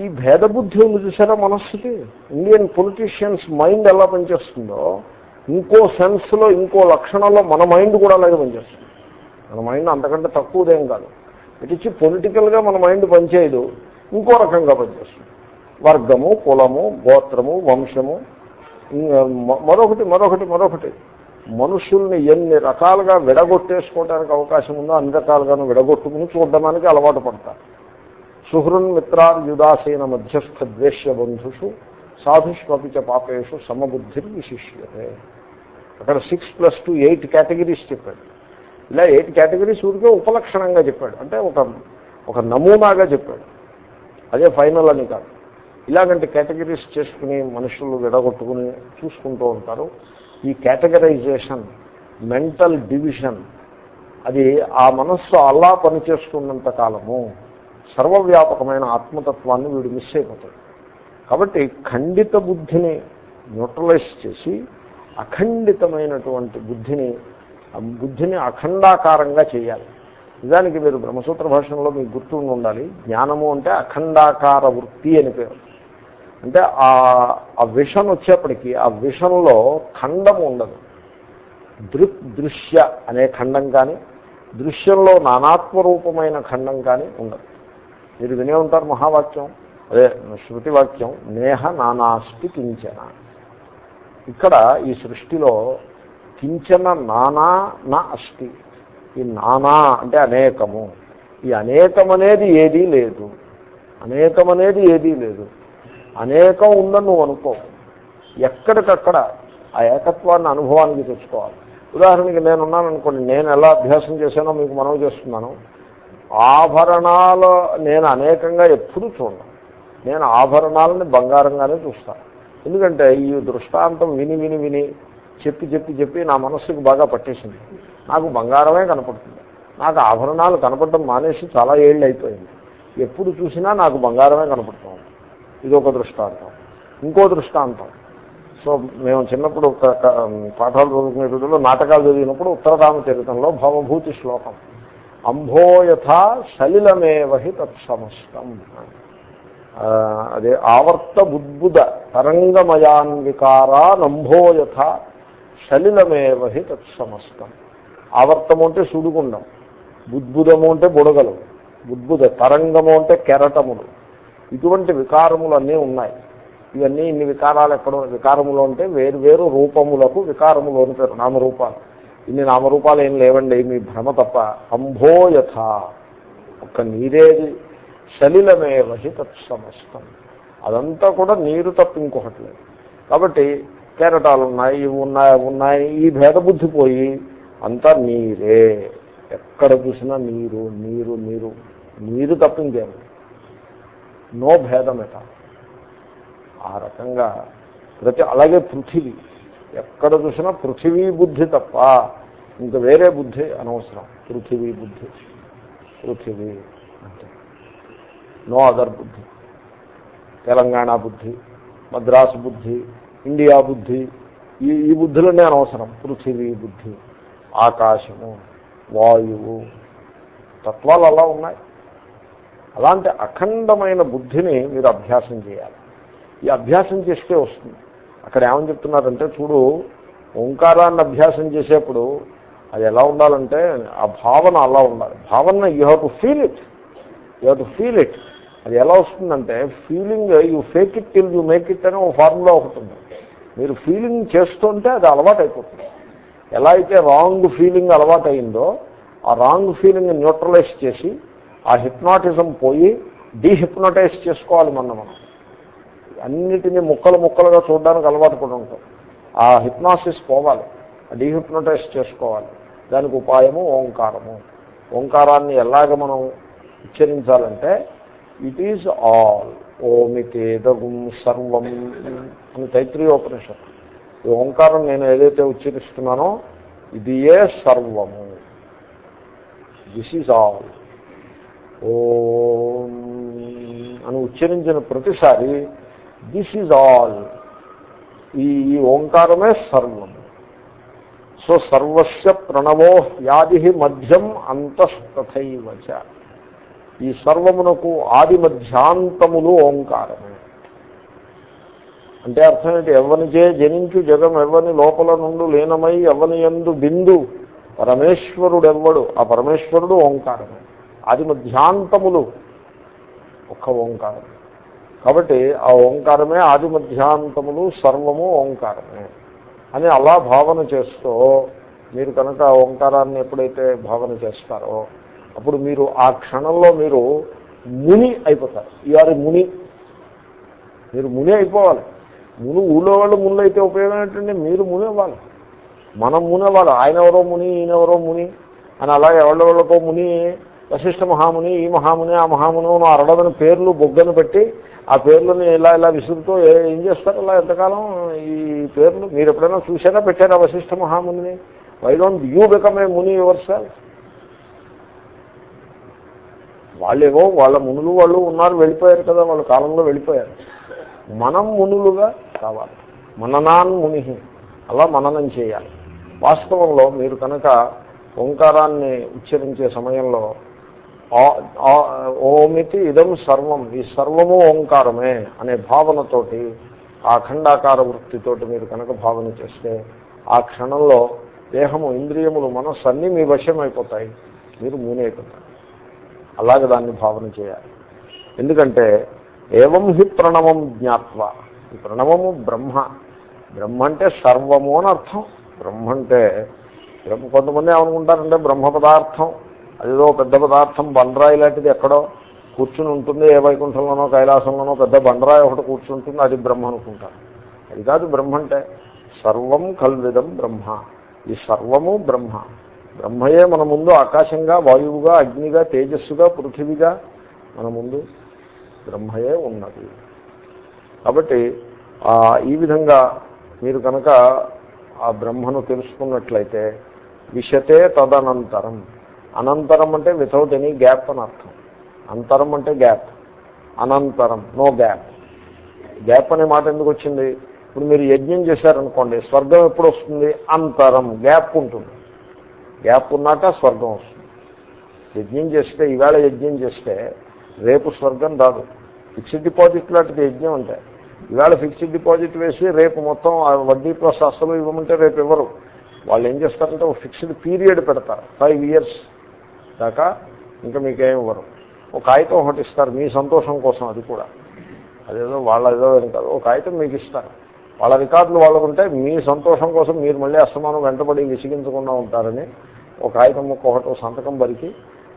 ఈ భేదబుద్ధి ఉంది చూసారా మనస్సుకి ఇండియన్ పొలిటీషియన్స్ మైండ్ ఎలా పనిచేస్తుందో ఇంకో సెన్స్లో ఇంకో లక్షణంలో మన మైండ్ కూడా అలాగే పనిచేస్తుంది. మన మైండ్ అంతకంటే తక్కువదేం కాదు. ఇటిచ్చి పొలిటికల్గా మన మైండ్ పనిచేయదు ఇంకో రకంగా పనిచేస్తుంది. వర్గము కులము గోత్రము వంశము మరొకటి మరొకటి మరొకటి. మనుషుల్ని ఎన్ని రకాలుగా విడగొట్టేసుకోవడానికి అవకాశం ఉందో అన్ని రకాలుగాను విడగొట్టుకుని చూడడానికి అలవాటు పడతారు. సుహృన్మిత్రార్యుదాసేన మధ్యస్థ ద్వేష్య బంధుషు సాధుష్వపి చ పాపేషు సమబుద్ధి విశిష్యతే అక్కడ six plus two eight categories చెప్పాడు. ఇలా ఎయిట్ కేటగిరీస్ ఊరికే ఉపలక్షణంగా చెప్పాడు. అంటే ఒక ఒక నమూనాగా చెప్పాడు. అదే ఫైనల్ అని కాదు. ఇలాగంటే కేటగిరీస్ చేసుకుని మనుషులు విడగొట్టుకుని చూసుకుంటూ ఉంటారు. ఈ కేటగరైజేషన్ మెంటల్ డివిజన్ అది ఆ మనస్సు అలా పనిచేస్తున్నంత కాలము. సర్వవ్యాపకమైన ఆత్మతత్వాన్ని వీడు మిస్ అయిపోతాడు. కాబట్టి ఖండిత బుద్ధిని న్యూట్రలైజ్ చేసి అఖండితమైనటువంటి బుద్ధిని ఆ బుద్ధిని అఖండాకారంగా చేయాలి. నిజానికి మీరు బ్రహ్మసూత్ర భాషలో మీకు గుర్తుండి ఉండాలి. జ్ఞానము అంటే అఖండాకార వృత్తి అని పేరు. అంటే ఆ ఆ విషన్ వచ్చేప్పటికీ ఆ విషన్లో ఖండము ఉండదు. దృక్ దృశ్య అనే ఖండం కానీ దృశ్యంలో నానాత్మరూపమైన ఖండం కానీ ఉండదు. మీరు వినే ఉంటారు మహావాక్యం అదే శృతి వాక్యం నేహ నానాస్తి కించన. ఇక్కడ ఈ సృష్టిలో కించన నానా నా అస్తి. ఈ నానా అంటే అనేకము. ఈ అనేకం అనేది ఏదీ లేదు. అనేకం అనేది ఏదీ లేదు. అనేకం ఉందని నువ్వు అనుకో. ఎక్కడికక్కడ ఆ ఏకత్వాన్ని అనుభవానికి తెచ్చుకోవాలి. ఉదాహరణకి నేనున్నాను అనుకోండి నేను ఎలా అభ్యాసం చేశానో మీకు మనవి చేస్తున్నాను. ఆభరణాలు నేను అనేకంగా ఎప్పుడూ చూడను. నేను ఆభరణాలని బంగారంగానే చూస్తాను ఎందుకంటే ఈ దృష్టాంతం విని విని విని చెప్పి చెప్పి చెప్పి నా మనస్సుకు బాగా పట్టేసింది. నాకు బంగారమే కనపడుతుంది. నాకు ఆభరణాలు కనపడటం మానేసి చాలా ఏళ్ళు అయిపోయింది. ఎప్పుడు చూసినా నాకు బంగారమే కనపడుతుంది. ఇది ఒక దృష్టాంతం. ఇంకో దృష్టాంతం. సో మేము చిన్నప్పుడు ఒక పాఠాలు చదువుకునే రోజుల్లో నాటకాలు చదివినప్పుడు ఉత్తరరామ చరిత్రంలో భవభూతి శ్లోకం. అంభోయథా సలిలమేవహి తత్సమస్తం. అదే ఆవర్త బుద్బుద తరంగమయాన్వికారా నంభోయథ సలిలమేవహి తత్సమస్తం. ఆవర్తము అంటే సుడుగుండం. బుద్బుదము అంటే బుడగలు. బుద్బుద తరంగము అంటే కెరటములు. ఇటువంటి వికారములన్నీ ఉన్నాయి. ఇవన్నీ ఇన్ని వికారాలు ఎక్కడో వికారములు అంటే వేరు వేరు రూపములకు వికారములు అని పేరు నామరూపాలు. ఇన్ని నామరూపాలు ఏం లేవండి మీ భ్రమ తప్ప. అంభోయథ ఒక్క నీరేది సలిలమేవహి సమస్తం. అదంతా కూడా నీరు తప్ప ఇంకొకటి లేదు. కాబట్టి కెరటాలు ఉన్నాయి ఇవి ఉన్నాయి అవి ఉన్నాయి ఈ భేదబుద్ధి పోయి అంతా నీరే. ఎక్కడ చూసినా నీరు నీరు నీరు. నీరు తప్ప ఇంకేం నో భేదమేట ఆ రకంగా ప్రతి అలాగే పృథివీ. ఎక్కడ చూసినా పృథివీ బుద్ధి తప్ప ఇంకా వేరే బుద్ధి అనవసరం. పృథివీ బుద్ధి. పృథివీ అంటే నో అదర్ బుద్ధి. తెలంగాణ బుద్ధి మద్రాసు బుద్ధి ఇండియా బుద్ధి ఈ ఈ బుద్ధులనే అనవసరం. పృథివీ బుద్ధి. ఆకాశము వాయువు తత్వాలు అలా ఉన్నాయి. అలాంటి అఖండమైన బుద్ధిని మీరు అభ్యాసం చేయాలి. ఈ అభ్యాసం చేస్తే వస్తుంది. అక్కడ ఏమని చెప్తున్నారంటే చూడు ఓంకారాన్ని అభ్యాసం చేసేప్పుడు అది ఎలా ఉండాలంటే ఆ భావన అలా ఉండాలి. భావన you have to feel it you have to feel it అది ఎలా వస్తుందంటే feeling you fake it till you make it అనే ఒక ఫార్ములా ఒకటి ఉంది. మీరు ఫీలింగ్ చేస్తుంటే అది అలవాటు అయిపోతుంది ఎలా అయితే రాంగ్ ఫీలింగ్ అలవాటు అయిందో ఆ రాంగ్ ఫీలింగ్ న్యూట్రలైజ్ చేసి ఆ హిప్నాటిజం పోయి డీహిప్నటైజ్ చేసుకోవాలి మన మనం. అన్నిటినీ ముక్కలు ముక్కలుగా చూడడానికి అలవాటు పడి ఉంటాం. ఆ హిప్నాసిస్ పోవాలి. డీహిప్నటైజ్ చేసుకోవాలి. దానికి ఉపాయము ఓంకారము. ఓంకారాన్ని ఎలాగ మనం ఉచ్చరించాలంటే ఇట్ ఈజ్ ఆల్. ఓమితేదగుం సర్వం. అని తైత్రీయోపనిషత్ ఈ ఓంకారం నేను ఏదైతే ఉచ్చరిస్తున్నానో ఇది ఏ సర్వము. దిస్ ఈజ్ ఆల్ ఓం అని ఉచ్చరించిన ప్రతిసారి దిస్ ఈజ్ ఆల్ ఈ ఈ ఓంకారమే సర్వం. సో సర్వస్య ప్రణవో వ్యాధి మధ్యం అంతస్తథైవచ ఈ సర్వమునకు ఆది మధ్యాంతములు ఓంకారమే. అంటే అర్థం ఏంటి? ఎవనిచే జనించు జగం ఎవని లోపల నుండి లీనమై ఎవని ఎందు బిందు పరమేశ్వరుడెవ్వడు ఆ పరమేశ్వరుడు ఓంకారమే. ఆది మధ్యాంతములు ఒక్క ఓంకారమే. కాబట్టి ఆ ఓంకారమే ఆది మధ్యాంతములు సర్వము ఓంకారమే. అని అలా భావన చేస్తూ మీరు కనుక ఆ ఓంకారాన్ని ఎప్పుడైతే భావన చేస్తారో అప్పుడు మీరు ఆ క్షణంలో మీరు ముని అయిపోతారు. ఈఆర్ ముని. మీరు ముని అయిపోవాలి. మును ఊళ్ళో వాళ్ళు ముళ్ళు అయితే ఉపయోగం ఏంటంటే మీరు ముని అవ్వాలి. మనం ముని అవ్వాలి. ఆయన ఎవరో ముని ఈయన ఎవరో ముని అని అలాగే ఎవరికో ముని వశిష్ఠ మహాముని ఈ మహాముని ఆ మహాముని అని అరడదని పేర్లు బొగ్గను పెట్టి ఆ పేర్లను ఇలా ఇలా విసురుతూ ఏం చేస్తారు? అలా ఎంతకాలం ఈ పేర్లు? మీరు ఎప్పుడైనా చూసారా పెట్టారా వశిష్ఠ మహాముని why don't you become a muni yourself వాళ్ళేవో వాళ్ళ మునులు వాళ్ళు ఉన్నారు వెళ్ళిపోయారు కదా వాళ్ళ కాలంలో వెళ్ళిపోయారు. మనం మునులుగా కావాలి. మననాన్ ముని. అలా మననం చేయాలి. వాస్తవంలో మీరు కనుక ఓంకారాన్ని ఉచ్చరించే సమయంలో ఓమితి ఇదం సర్వం ఈ సర్వము ఓంకారమే అనే భావనతోటి ఆ అఖండాకార వృత్తితోటి మీరు కనుక భావన చేస్తే ఆ క్షణంలో దేహము ఇంద్రియములు మనస్సు అన్నీ మీ వశం అయిపోతాయి మీరు మూనైపోతారు అలాగే దాన్ని భావన చేయాలి. ఎందుకంటే ఏవం హి ప్రణవం జ్ఞాత్వ. ఈ ప్రణవము బ్రహ్మ. బ్రహ్మ అంటే సర్వము అని అర్థం. బ్రహ్మ అంటే కొంతమంది ఏమనుకుంటారంటే బ్రహ్మ పదార్థం. అదేదో పెద్ద పదార్థం బండరాయి లాంటిది ఎక్కడో కూర్చుని ఉంటుంది ఏ వైకుంఠంలోనో కైలాసంలోనో పెద్ద బండరాయి ఒకటి కూర్చుంటుంది అది బ్రహ్మ అనుకుంటారు. అది కాదు బ్రహ్మ అంటే సర్వం కల్విదం బ్రహ్మ. ఈ సర్వము బ్రహ్మ. బ్రహ్మయే మన ముందు ఆకాశంగా వాయువుగా అగ్నిగా తేజస్సుగా పృథివిగా మన ముందు బ్రహ్మయే ఉన్నది. కాబట్టి ఈ విధంగా మీరు కనుక ఆ బ్రహ్మను తెలుసుకున్నట్లయితే విషతే తదనంతరం అనంతరం అంటే వితౌట్ ఎనీ గ్యాప్ అని అర్థం. అంతరం అంటే గ్యాప్ అనంతరం నో గ్యాప్ గ్యాప్ అనే మాట ఎందుకు వచ్చింది? ఇప్పుడు మీరు యజ్ఞం చేశారనుకోండి స్వర్గం ఎప్పుడు వస్తుంది? అంతరం గ్యాప్ ఉంటుంది. గ్యాప్ ఉన్నాక స్వర్గం వస్తుంది. యజ్ఞం చేస్తే ఈవేళ యజ్ఞం చేస్తే రేపు స్వర్గం రాదు. ఫిక్స్డ్ డిపాజిట్ లాంటిది యజ్ఞం అంటే. ఈవేళ ఫిక్స్డ్ డిపాజిట్ వేసి రేపు మొత్తం ఆ వడ్డీ ప్లస్ అసలు ఇవ్వమంటే రేపు ఇవ్వరు. వాళ్ళు ఏం చేస్తారంటే ఒక ఫిక్స్డ్ పీరియడ్ పెడతారు. ఫైవ్ ఇయర్స్ దాకా ఇంకా మీకేం ఇవ్వరు. ఒక కాగితం ఒకటి ఇస్తారు మీ సంతోషం కోసం అది కూడా. అదేదో వాళ్ళ ఏదో కాదు. ఒక కాగితం మీకు ఇస్తారు. వాళ్ళ రికార్డులు వాళ్ళకు ఉంటే మీ సంతోషం కోసం మీరు మళ్ళీ అస్తమానం వెంటబడి విసిగించకుండా ఉంటారని ఒక కాగితం ఒకటో సంతకం బరికి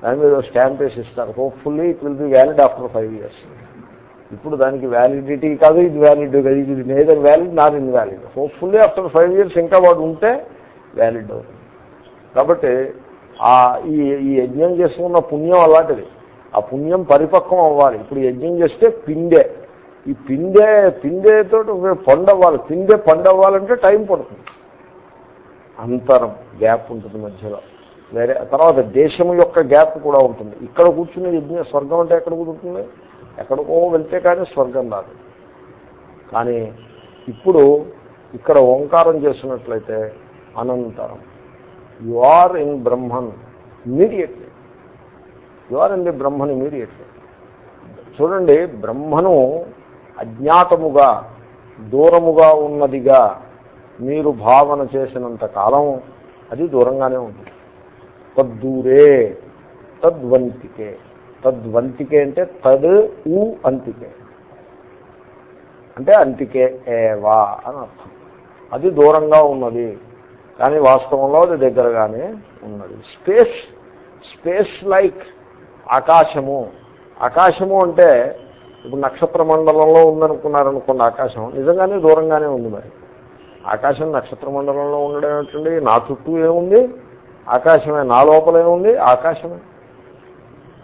దాని మీద స్టాంప్ వేసి ఇస్తారు. Hopefully it will be valid after five years. ఇప్పుడు దానికి వ్యాలిడిటీ కాదు ఇది వ్యాలిడ్ కాదు ఇది neither valid not invalid hopefully after five years ఇంకా వాడు ఉంటే వ్యాలిడ్ అవుతుంది. కాబట్టి ఆ ఈ ఈ యజ్ఞం చేసుకున్న పుణ్యం అలాంటిది. ఆ పుణ్యం పరిపక్వం అవ్వాలి. ఇప్పుడు యజ్ఞం చేస్తే పిండే. ఈ పిండే పిండేతో పండవ్వాలి పిండే పండవ్వాలంటే టైం పడుతుంది. అంతరం గ్యాప్ ఉంటుంది మధ్యలో. వేరే తర్వాత దేశం యొక్క గ్యాప్ కూడా ఉంటుంది. ఇక్కడ కూర్చుని యజ్ఞ స్వర్గం అంటే ఎక్కడ కుదురుతుంది? ఎక్కడికో వెళ్తే కానీ స్వర్గం రాదు. కానీ ఇప్పుడు ఇక్కడ ఓంకారం చేసినట్లయితే అనంతరం. You are in Brahman immediately you are in the Brahman immediately చూడండి బ్రహ్మను అజ్ఞాతముగా దూరముగా ఉన్నదిగా మీరు భావన చేసినంత కాలం అది దూరంగానే ఉంటుంది. తద్దూరే తద్వంతికే. తద్వంతికే అంటే తద్ ఊ అంతికే. అంటే అంతికే ఏవా అని అర్థం. అది దూరంగా ఉన్నది. కానీ వాస్తవంలో అది దగ్గరగానే ఉన్నది. స్పేస్ స్పేస్ లైక్ ఆకాశము. ఆకాశము అంటే ఇప్పుడు నక్షత్ర మండలంలో ఉందనుకున్నారనుకున్న ఆకాశం నిజంగానే దూరంగానే ఉంది మరి. ఆకాశం నక్షత్ర మండలంలో ఉండడం ఏమిటండి? నా చుట్టూ ఏముంది? ఆకాశమే. నా లోపలేముంది ఆకాశమే.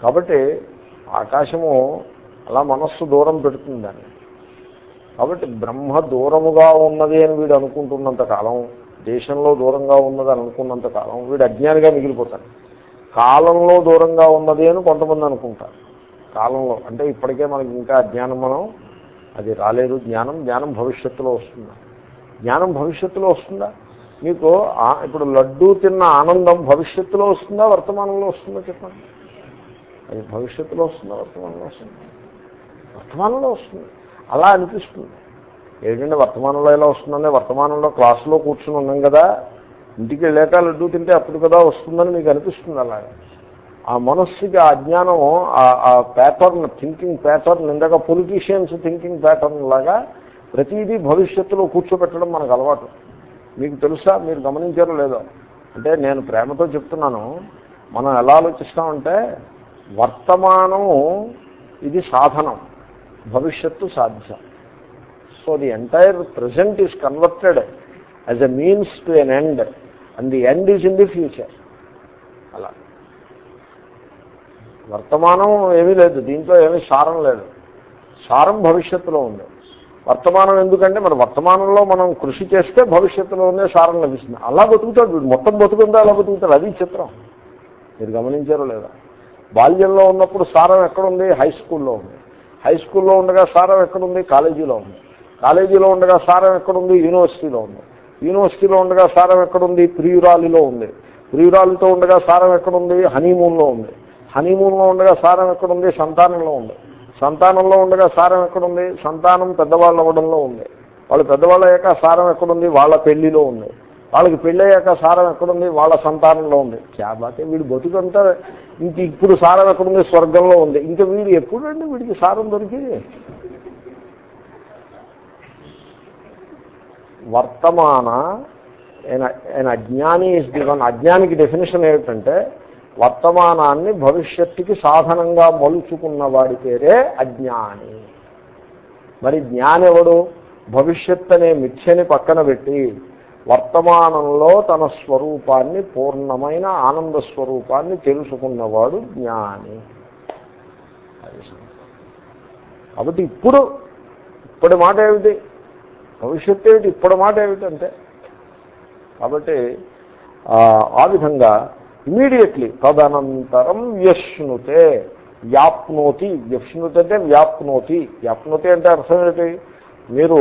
కాబట్టి ఆకాశము అలా మనస్సు దూరం పెడుతుంది దాన్ని. కాబట్టి బ్రహ్మ దూరముగా ఉన్నది అని వీడు అనుకుంటున్నంత కాలం దేశంలో దూరంగా ఉన్నది అని అనుకున్నంత కాలం వీడు అజ్ఞానిగా మిగిలిపోతాడు. కాలంలో దూరంగా ఉన్నది అని కొంతమంది అనుకుంటారు. కాలంలో అంటే ఇప్పటికే మనకి ఇంకా అజ్ఞానం మనం అది రాలేదు. జ్ఞానం జ్ఞానం భవిష్యత్తులో వస్తుందా? జ్ఞానం భవిష్యత్తులో వస్తుందా? మీకు ఇప్పుడు లడ్డూ తిన్న ఆనందం భవిష్యత్తులో వస్తుందా? వర్తమానంలో వస్తుందా చెప్పండి? అది భవిష్యత్తులో వస్తుందా? వర్తమానంలో వస్తుందా? వర్తమానంలో వస్తుంది. అలా అనిపిస్తుంది. ఏంటంటే వర్తమానంలో ఎలా వస్తుందంటే వర్తమానంలో క్లాసులో కూర్చుని ఉన్నాం కదా ఇంటికి వెళ్ళాక లడ్డూ తింటే అప్పుడు కదా వస్తుందని మీకు అనిపిస్తుంది అలాగా ఆ మనస్సుకి ఆ జ్ఞానం ఆ ప్యాటర్న్ థింకింగ్ ప్యాటర్న్ ఇందాక పొలిటీషియన్స్ థింకింగ్ ప్యాటర్న్ లాగా ప్రతిదీ భవిష్యత్తులో కూర్చోబెట్టడం మనకు అలవాటు. మీకు తెలుసా మీరు గమనించారో లేదో? అంటే నేను ప్రేమతో చెప్తున్నాను మనం ఎలా ఆలోచిస్తామంటే వర్తమానం ఇది సాధనం భవిష్యత్తు సాధ్యం. So the entire present is converted as a means to an end and the end is in the future అలా. వర్తమానం ఏమీ లేదు దీంట్లో ఏమీ సారం లేదు. సారం భవిష్యత్తులో ఉంది. వర్తమానం ఎందుకంటే మన వర్తమానంలో మనం కృషి చేస్తే భవిష్యత్తులో సారం లభిస్తుంది. అలా బతుకుతాడు వీడు. మొత్తం బతుకుందా అలా బతుకుతాడు. అది చిత్రం. మీరు గమనించారో లేదా? బాల్యంలో ఉన్నప్పుడు సారం ఎక్కడుంది హై స్కూల్లో ఉంది. హై స్కూల్లో ఉండగా సారం ఎక్కడుంది కాలేజీలో ఉంది. కాలేజీలో ఉండగా సారం ఎక్కడుంది? యూనివర్సిటీలో ఉంది. యూనివర్సిటీలో ఉండగా సారం ఎక్కడుంది? ప్రియురాలిలో ఉంది. ప్రియురాలితో ఉండగా సారం ఎక్కడుంది? హనీమూన్లో ఉంది. హనీమూన్లో ఉండగా సారం ఎక్కడుంది? సంతానంలో ఉంది. సంతానంలో ఉండగా సారం ఎక్కడుంది? సంతానం పెద్దవాళ్ళు అవ్వడంలో ఉంది. వాళ్ళు పెద్దవాళ్ళు అయ్యాక సారం ఎక్కడుంది? వాళ్ళ పెళ్ళిలో ఉంది. వాళ్ళకి పెళ్ళి అయ్యాక సారం ఎక్కడుంది? వాళ్ళ సంతానంలో ఉంది. చాబాతే వీడు బతుకంతా ఇంక ఇప్పుడు సారం ఎక్కడుంది? స్వర్గంలో ఉంది. ఇంకా వీడు ఎప్పుడండి వీడికి సారం దొరికింది? వర్తమాన ఆయన అజ్ఞాని ఇస్ అజ్ఞానికి డెఫినేషన్ ఏమిటంటే వర్తమానాన్ని భవిష్యత్తుకి సాధనంగా మలుచుకున్న వాడి పేరే అజ్ఞాని. మరి జ్ఞానెవడు భవిష్యత్ అనే మిథ్యని పక్కన పెట్టి వర్తమానంలో తన స్వరూపాన్ని పూర్ణమైన ఆనంద స్వరూపాన్ని తెలుసుకున్నవాడు జ్ఞాని. కాబట్టి ఇప్పుడు ఇప్పటి మాట ఏమిటి? భవిష్యత్తు ఏమిటి? ఇప్పటి మాట ఏమిటంటే కాబట్టి ఆ విధంగా ఇమీడియట్లీ తదనంతరం వ్యశ్నుతే వ్యాప్నోతి. వ్యశ్నుతి అంటే వ్యాప్నోతి. వ్యాప్నోతి అంటే అర్థం ఏంటి మీరు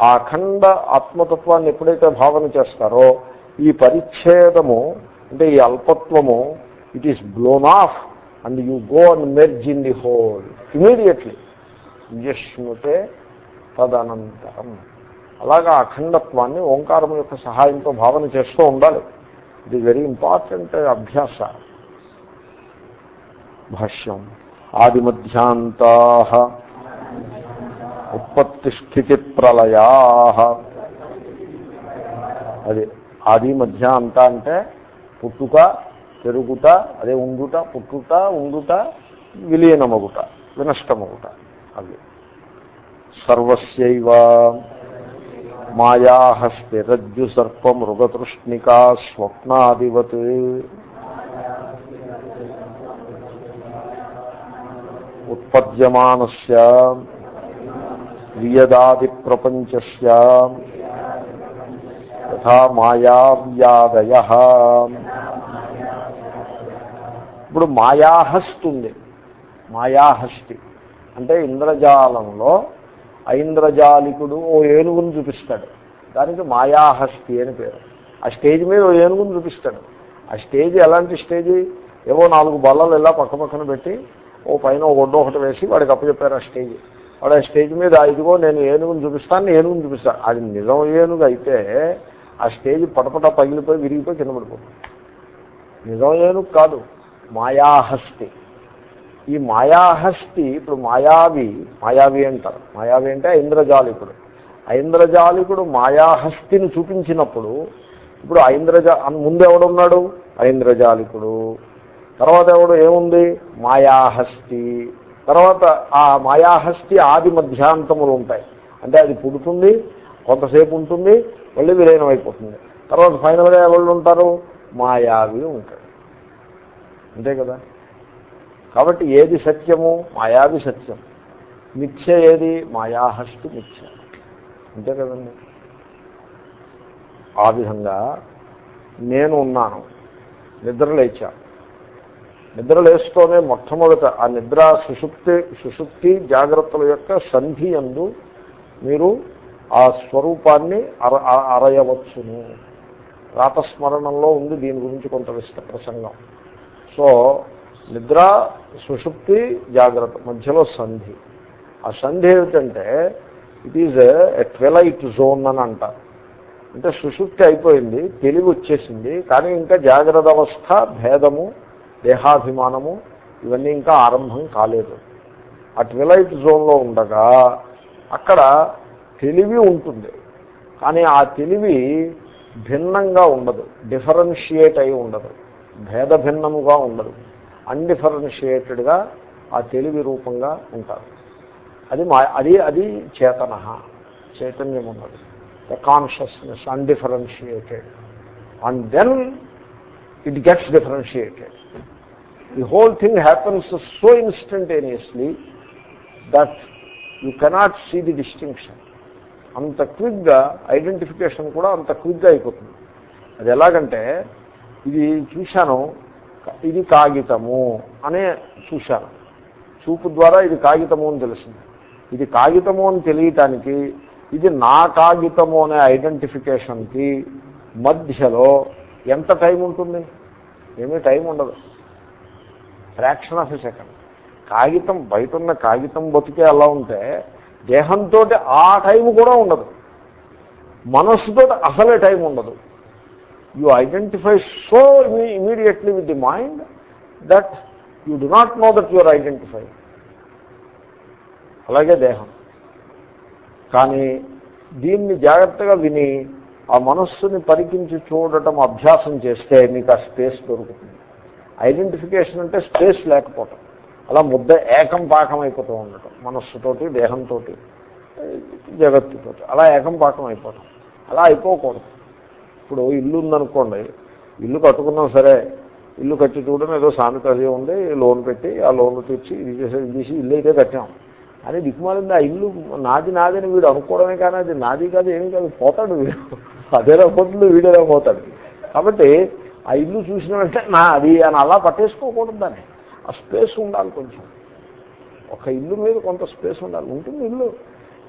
ఆ అఖండ ఆత్మతత్వాన్ని ఎప్పుడైతే భావన చేస్తారో ఈ పరిచ్ఛేదము అంటే ఈ అల్పత్వము it is blown off and you go and merge in the whole immediately వ్యశ్నుతే తదనంతరం. అలాగా అఖండత్వాన్ని ఓంకారం యొక్క సహాయంతో భావన చేస్తూ ఉండాలి. ఇది వెరీ ఇంపార్టెంట్ అభ్యాస. భాష్యం. ఆదిమధ్యాంతా ఉత్పత్తి స్థితి ప్రళయా అది ఆది మధ్య అంతా అంటే పుట్టుక పెరుగుట అదే ఉండుట పుట్టుట ఉండుట విలీనమగుట వినష్టమగుట అవి. సర్వస్యవ మాయాహస్తిరజ్జు సర్ప మృగతృష్ణికా స్వప్నాదివత్. ఉత్పద్యమానస్య వియదాదిప్రపంచస్ యథా మాయావ్యాదయ ఇప్పుడు మాయాహస్తుంది మాయాహస్తి. అంటే ఇంద్రజాలంలో ఐంద్రజాలికుడు ఓ ఏనుగును చూపిస్తాడు. దానికి మాయాహస్తి అని పేరు. ఆ స్టేజ్ మీద ఓ ఏనుగును చూపిస్తాడు. ఆ స్టేజ్ ఎలాంటి స్టేజ్? ఏవో నాలుగు బల్లలు ఇలా పక్క పక్కన పెట్టి ఓ పైన ఒడ్డో ఒకటి వేసి వాడికి అప్పచెప్పారు ఆ స్టేజ్. వాడు ఆ స్టేజ్ మీద ఇదిగో నేను ఏనుగును చూపిస్తాను ఏనుగును చూపిస్తాను అది నిజం ఏనుగు అయితే ఆ స్టేజ్ పటపట పగిలిపోయి విరిగిపోయి కింద పడిపోతుంది. నిజం ఏనుగు కాదు మాయాహస్తి. ఈ మాయాహస్తి ఇప్పుడు మాయావి మాయావి అంటారు. మాయావి అంటే ఐంద్రజాలికుడు. ఐంద్రజాలికుడు మాయాహస్తిని చూపించినప్పుడు ఇప్పుడు ఐంద్రజా ముందు ఎవడున్నాడు? ఐంద్రజాలికుడు. తర్వాత ఎవడు ఏముంది? మాయాహస్తి. తర్వాత ఆ మాయాహస్తి ఆది మధ్యాంతములు ఉంటాయి. అంటే అది పుడుతుంది కొంతసేపు ఉంటుంది మళ్ళీ విలీనం అయిపోతుంది తర్వాత ఫైనల్గా ఎవరు ఉంటారు? మాయావి ఉంటాడు అంతే కదా? కాబట్టి ఏది సత్యము? మాయావి సత్యం మిథ్య ఏది? మాయాహస్తి మిథ్య. అంతే కదండి. ఆ విధంగా నేను ఉన్నాను. నిద్ర లేచా. నిద్ర లేస్తూనే మొట్టమొదట ఆ నిద్ర సుషుప్తి సుషుప్తి జాగ్రత్తల యొక్క సంధి అందు మీరు ఆ స్వరూపాన్ని అర అరయవచ్చును. రాతస్మరణంలో ఉంది దీని గురించి కొంత విస్త ప్రసంగం. సో నిద్ర సుషుప్తి జాగ్రత్త మధ్యలో సంధి. ఆ సంధి ఏమిటంటే it is a twilight zone అని అంటారు. అంటే సుషుప్తి అయిపోయింది తెలివి వచ్చేసింది కానీ ఇంకా జాగ్రత్త అవస్థ భేదము దేహాభిమానము ఇవన్నీ ఇంకా ఆరంభం కాలేదు. ఆ ట్విలైట్ జోన్లో ఉండగా అక్కడ తెలివి ఉంటుంది. కానీ ఆ తెలివి భిన్నంగా ఉండదు డిఫరెన్షియేట్ అయి ఉండదు భేద భిన్నముగా ఉండదు. అన్డిఫరెన్షియేటెడ్గా ఆ తెలివి రూపంగా ఉంటారు. అది మా అది అది చేతన చైతన్యం ఉన్నది the consciousness undifferentiated. And then it gets differentiated the whole thing happens so instantaneously that you cannot see the distinction అంత క్విక్గా ఐడెంటిఫికేషన్ కూడా అంత క్విక్గా అయిపోతుంది. అది ఎలాగంటే ఇది చూశాను ఇది కాగితము అనే చూశాను. చూపు ద్వారా ఇది కాగితము అని తెలిసింది. ఇది కాగితము అని తెలియటానికి ఇది నా కాగితము అనే ఐడెంటిఫికేషన్కి మధ్యలో ఎంత టైం ఉంటుంది? ఏమీ టైం ఉండదు. Fraction of a second. కాగితం బయట ఉన్న కాగితం బతికే అలా ఉంటే దేహంతో ఆ టైం కూడా ఉండదు. మనస్సుతో అసలే టైం ఉండదు. You identify so immediately with the mind that you do not know that your identify అలాగే దేహం. కానీ దీన్ని జాగ్రత్తగా విని ఆ మనస్సుని పరికించి చూడటం అభ్యాసం చేస్తే మీకు ఆ స్పేస్ దొరుకుతుంది. ఐడెంటిఫికేషన్ అంటే స్పేస్ లేకపోవటం. అలా ముద్ద ఏకం పాకం అయిపోతూ ఉండటం. మనస్సుతోటి దేహంతో జగత్తుతో అలా ఏకం పాకం అయిపోవటం. అలా అయిపోకూడదు. ఇప్పుడు ఇల్లు ఉందనుకోండి ఇల్లు కట్టుకున్నాం సరే ఇల్లు కట్టి చూడడం ఏదో సామెత అది ఉంది లోన్ పెట్టి ఆ లోన్ తెచ్చి ఇది చేసి ఇది తీసి ఇల్లు అయితే కట్టాం. అని దిక్కుమాలింది ఆ ఇల్లు నాది నాదని వీడు అనుకోవడమే కానీ అది నాది కాదు ఏమి కాదు పోతాడు వీడు. అదేలా పోతుంది వీడేలా పోతాడు? కాబట్టి ఆ ఇల్లు చూసిన వెంటనే నా అది అని అలా పట్టేసుకోకూడదు దాన్ని. ఆ స్పేస్ ఉండాలి కొంచెం. ఒక ఇల్లు మీద కొంత స్పేస్ ఉండాలి. ఉంటుంది ఇల్లు.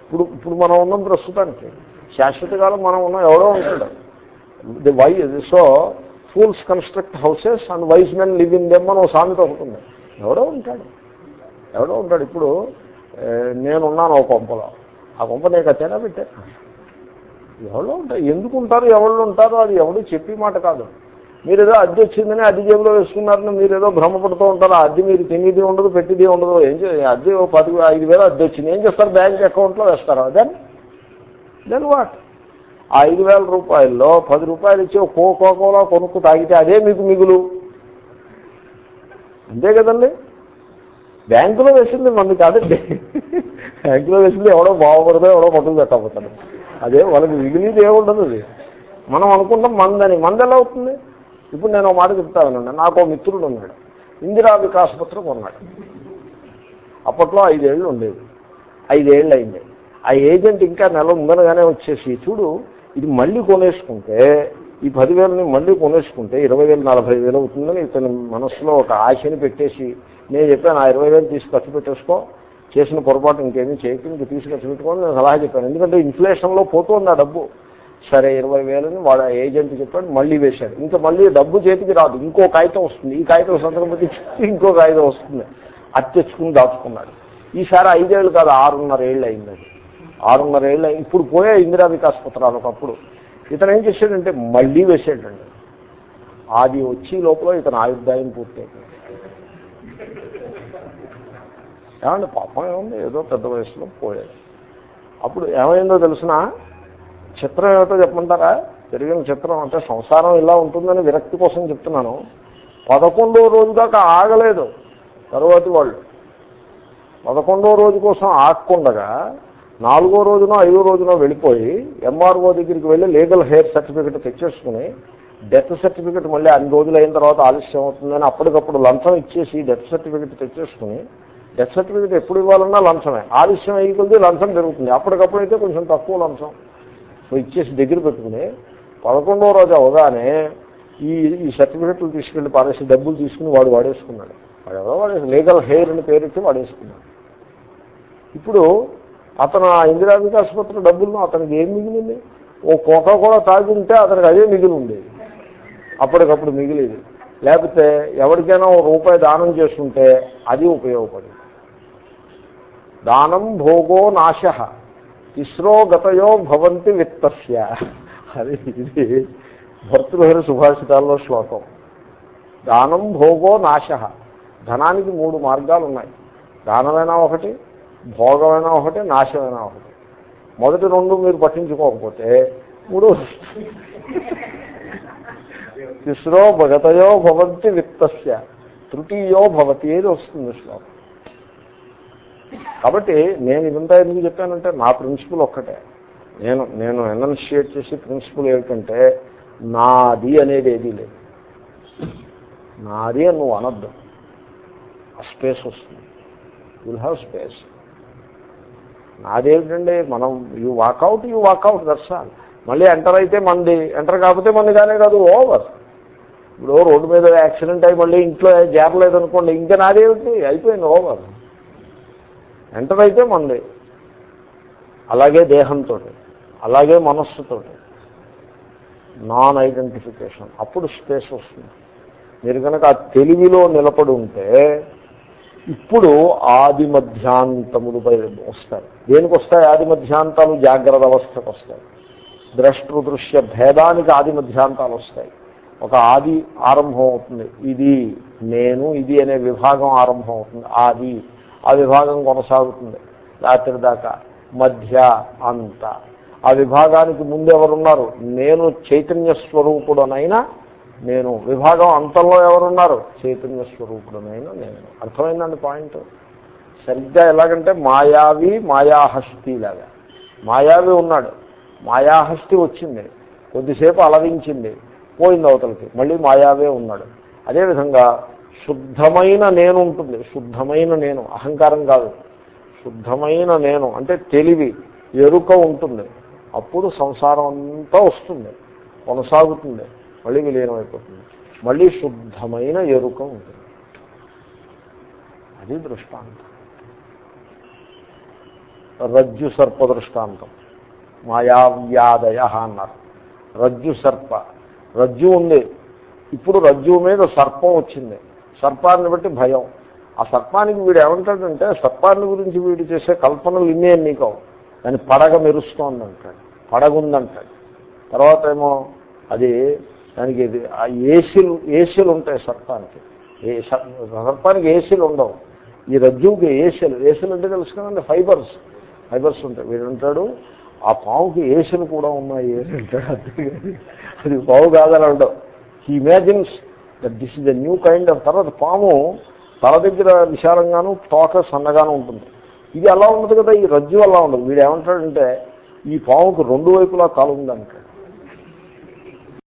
ఇప్పుడు ఇప్పుడు మనం ఉన్నాం ప్రస్తుతానికి. శాశ్వత కాలం మనం ఉన్నాం ఎవడో ఉంటాడు the why so fools construct houses and wise men live in them అని సామెత ఒకటి ఉంది. ఎవడో ఉంటాడు. ఎవడో ఉంటాడు. ఇప్పుడు నేనున్నాను ఒక కొంపలో. ఆ కొంప నేను కట్టేనా పెట్టాను ఎవరో ఉంటారు ఎందుకు ఉంటారు ఎవరు ఉంటారో? అది ఎవడు చెప్పి మాట కాదు. మీరు ఏదో అద్దె వచ్చిందని అద్దె జేబులో వేసుకున్నారని ఏదో భ్రమపడుతూ ఉంటారు. అద్దె మీరు తినేది ఉండదు పెట్టిది ఉండదు. ఏం చే అద్దె పది ఐదు వేలు అద్దె వచ్చింది. ఏం చేస్తారు? బ్యాంక్ అకౌంట్లో వేస్తారా? Then then what? ఆ ఐదు వేల రూపాయల్లో పది రూపాయలు ఇచ్చి కోకో కోకోకోలా కొనుక్కు తాగితే అదే మీకు మిగులు. అంతే కదండి? బ్యాంకులో వేసింది మంది కాదండి బ్యాంకులో వేసింది ఎవడో బాగుపడదో ఎవడో పట్టుకు పెట్టకపోతాడు. అదే వాళ్ళకి మిగిలిది ఏముండదు అది. మనం అనుకుంటాం మందని. మంది ఎలా అవుతుంది? ఇప్పుడు నేను ఒక మాట చెప్తానండి నాకు ఒక మిత్రుడు ఉన్నాడు. ఇందిరా వికాస్ పత్రం కొన్నాడు. అప్పట్లో ఐదేళ్ళు ఉండేది ఐదేళ్ళు అయింది. ఆ ఏజెంట్ ఇంకా నెల ఉందనగానే వచ్చేసి చూడు ఇది మళ్ళీ కొనేసుకుంటే ఈ పదివేలని మళ్ళీ కొనేసుకుంటే ఇరవై వేలు నలభై వేలు అవుతుందని ఇతని మనసులో ఒక ఆశని పెట్టేసి నేను చెప్పాను ఆ ఇరవై వేలు తీసి ఖర్చు పెట్టేసుకో చేసిన పొరపాటు ఇంకేమీ చేయకు ఇంక తీసి ఖర్చు పెట్టుకోని నేను సలహా చెప్పాను. ఎందుకంటే ఇన్ఫ్లేషన్లో పోతుంది ఆ డబ్బు. సరే ఇరవై వేలని వాడు ఏజెంట్ చెప్పాడు మళ్ళీ వేశాడు. ఇంకా మళ్ళీ డబ్బు చేతికి రాదు ఇంకో కాగితం వస్తుంది. ఈ కాగితం సంతకం పెట్టి ఇంకో కాగితం వస్తుంది. అది తెచ్చుకుని దాచుకున్నాడు. ఈసారి ఐదేళ్ళు కాదు ఆరున్నర ఏళ్ళు అయింది ఆరున్నర ఏళ్ళు ఇప్పుడు పోయే ఇందిరా వికాస్ పత్రాలు ఒకప్పుడు. ఇతను ఏం చేశాడంటే మళ్ళీ వేసాడండి అది వచ్చి లోపల ఇతను ఆయుర్దాయం పూర్తయిపోయింది ఏమండి పాపం ఏముంది? ఏదో పెద్ద వయసులో పోయాడు. అప్పుడు ఏమైందో తెలిసిన? చిత్రం ఏమిటో చెప్పమంటారా? జరిగిన చిత్రం అంటే సంసారం ఇలా ఉంటుందని విరక్తి కోసం చెప్తున్నాను. పదకొండో రోజు దాకా ఆగలేదు తరువాతి వాళ్ళు. పదకొండో రోజు కోసం ఆగకుండగా నాలుగో రోజునో ఐదో రోజునో వెళ్ళిపోయి ఎంఆర్ఓ దగ్గరికి వెళ్ళి లీగల్ హెయిర్ సర్టిఫికెట్ తెచ్చేసుకుని డెత్ సర్టిఫికెట్ మళ్ళీ అన్ని రోజులు అయిన తర్వాత ఆలస్యం అవుతుందని అప్పటికప్పుడు లంచం ఇచ్చేసి డెత్ సర్టిఫికెట్ తెచ్చేసుకుని డెత్ సర్టిఫికెట్ ఎప్పుడు ఇవ్వాలన్నా లంచమే. ఆలస్యం అయ్యి కొద్ది లంచం పెరుగుతుంది. అప్పటికప్పుడు అయితే కొంచెం తక్కువ లంచం సో ఇచ్చేసి దగ్గర పెట్టుకుని పదకొండవ రోజు అవగానే ఈ ఈ సర్టిఫికెట్లు తీసుకెళ్ళి పారేసి డబ్బులు తీసుకుని వాడు వాడేసుకున్నాడు. వాడు ఎవరో వాడేసి లీగల్ హెయిర్ అని పేరెట్టి వాడేసుకున్నాడు. ఇప్పుడు అతను ఆ ఇందిరా ఆసుపత్రి డబ్బులను అతనికి ఏం మిగిలింది? ఓ కోకా కూడా తాగి ఉంటే అతనికి అదే మిగిలి ఉండేది అప్పటికప్పుడు మిగిలేది. లేకపోతే ఎవరికైనా ఓ రూపాయి దానం చేస్తుంటే అది ఉపయోగపడింది. దానం భోగో నాశ ఇస్రో గతయో భవంతి విత్తస్య. అది ఇది భర్తృహరి సుభాషితాల్లో శ్లోకం. దానం భోగో నాశ. ధనానికి మూడు మార్గాలు ఉన్నాయి దానమైనా ఒకటి భోగమైనా ఒకటి నాశమైనా ఒకటి. మొదటి రెండు మీరు పట్టించుకోకపోతే మూడు తిస్రో భగతయో భవంతి విత్తస్య తృతీయో భవతి ఏది వస్తుంది శ్లోకం. కాబట్టి నేను ఇదంతా ఎందుకు చెప్పానంటే నా ప్రిన్సిపల్ ఒక్కటే. నేను నేను ఎనన్షియేట్ చేసే ప్రిన్సిపల్ ఏమిటంటే నాది అనేది ఏదీ లేదు. నాది అని నువ్వు అనద్దు. ఆ స్పేస్ వస్తుంది. విల్ హ్యావ్ స్పేస్ నాదేమిటండి మనం యూ వాకౌట్ యూ వాకౌట్ దర్శనాలు మళ్ళీ ఎంటర్ అయితే మంది ఎంటర్ కాకపోతే మంది కానే కాదు ఓవర్ ఇప్పుడు రోడ్డు మీద యాక్సిడెంట్ అయ్యి మళ్ళీ ఇంట్లో చేరలేదు అనుకోండి ఇంకా నాదేమిటి? అయిపోయింది ఓవర్ ఎంటర్ అయితే మంది. అలాగే దేహంతో అలాగే మనస్సుతో నాన్ ఐడెంటిఫికేషన్ అప్పుడు స్పేస్ వస్తుంది. మీరు కనుక ఆ తెలివిలో నిలబడి ఉంటే ఇప్పుడు ఆది మధ్యాంతములు వస్తాయి. దేనికి వస్తాయి? ఆది మధ్యాంతాలు జాగ్రత్త అవస్థకు వస్తాయి. ద్రష్టృదృశ్య భేదానికి ఆది మధ్యాంతాలు వస్తాయి. ఒక ఆది ఆరంభం అవుతుంది ఇది నేను ఇది అనే విభాగం ఆరంభం అవుతుంది ఆది ఆ విభాగం కొనసాగుతుంది. రాత్రి దాకా. మధ్య అంత. ఆ విభాగానికి ముందు ఎవరున్నారు? నేను చైతన్య స్వరూపుడనైనా నేను విభాగం అంతంలో ఎవరున్నారు? చైతన్య స్వరూపుడనైనా నేను. అర్థమైందండి పాయింట్? సరిగ్గా ఎలాగంటే మాయావి మాయాహస్తి లాగా. మాయావి ఉన్నాడు. మాయాహస్తి వచ్చింది. కొద్దిసేపు అలవించింది. పోయింది అవతలకి. మళ్ళీ మాయావే ఉన్నాడు. అదేవిధంగా శుద్ధమైన నేను ఉంటుంది. శుద్ధమైన నేను. అహంకారం కాదు. శుద్ధమైన నేను. అంటే తెలివి ఎరుక ఉంటుంది. అప్పుడు సంసారం అంతా వస్తుంది. కొనసాగుతుంది. మళ్ళీ విలీనం అయిపోతుంది. మళ్ళీ శుద్ధమైన ఎరుక ఉంటుంది. అది దృష్టాంతం. రజ్జు సర్ప దృష్టాంతం. మాయావ్యాదయ అన్నారు. రజ్జు సర్ప. రజ్జు ఉంది. ఇప్పుడు రజ్జువు మీద సర్పం వచ్చింది. సర్పాన్ని బట్టి భయం. ఆ సర్పానికి వీడు ఏమంటాడంటే సర్పాన్ని గురించి వీడు చేసే కల్పనలు ఇన్నే నీకవు దాని పడగ మెరుస్తోంది పడగుందంటాడు. పడగ తర్వాత ఏమో అది దానికి ఇది ఆ ఏసీలు ఏసీలు ఉంటాయి సర్పానికి. ఏ సర్- సర్పానికి ఏసీలు ఉండవు. ఈ రజ్జుకి ఏసీలు ఏసీలు అంటే తెలుసుకోండి ఫైబర్స్. ఫైబర్స్ ఉంటాయి. వీడు ఉంటాడు ఆ పావుకి ఏసీలు కూడా ఉన్నాయి. ఏసీ అంటాడు. అది పావు కాదని అంటాం he imagines that this is the new kind of తర్వాత పాము తల దగ్గర విశాలంగాను తోక సన్నగాను ఉంటుంది. ఇది అలా ఉండదు కదా ఈ రజ్జు అలా ఉండదు. వీడు ఏమంటాడంటే ఈ పాముకు రెండు వైపులా కాలు ఉందంటే.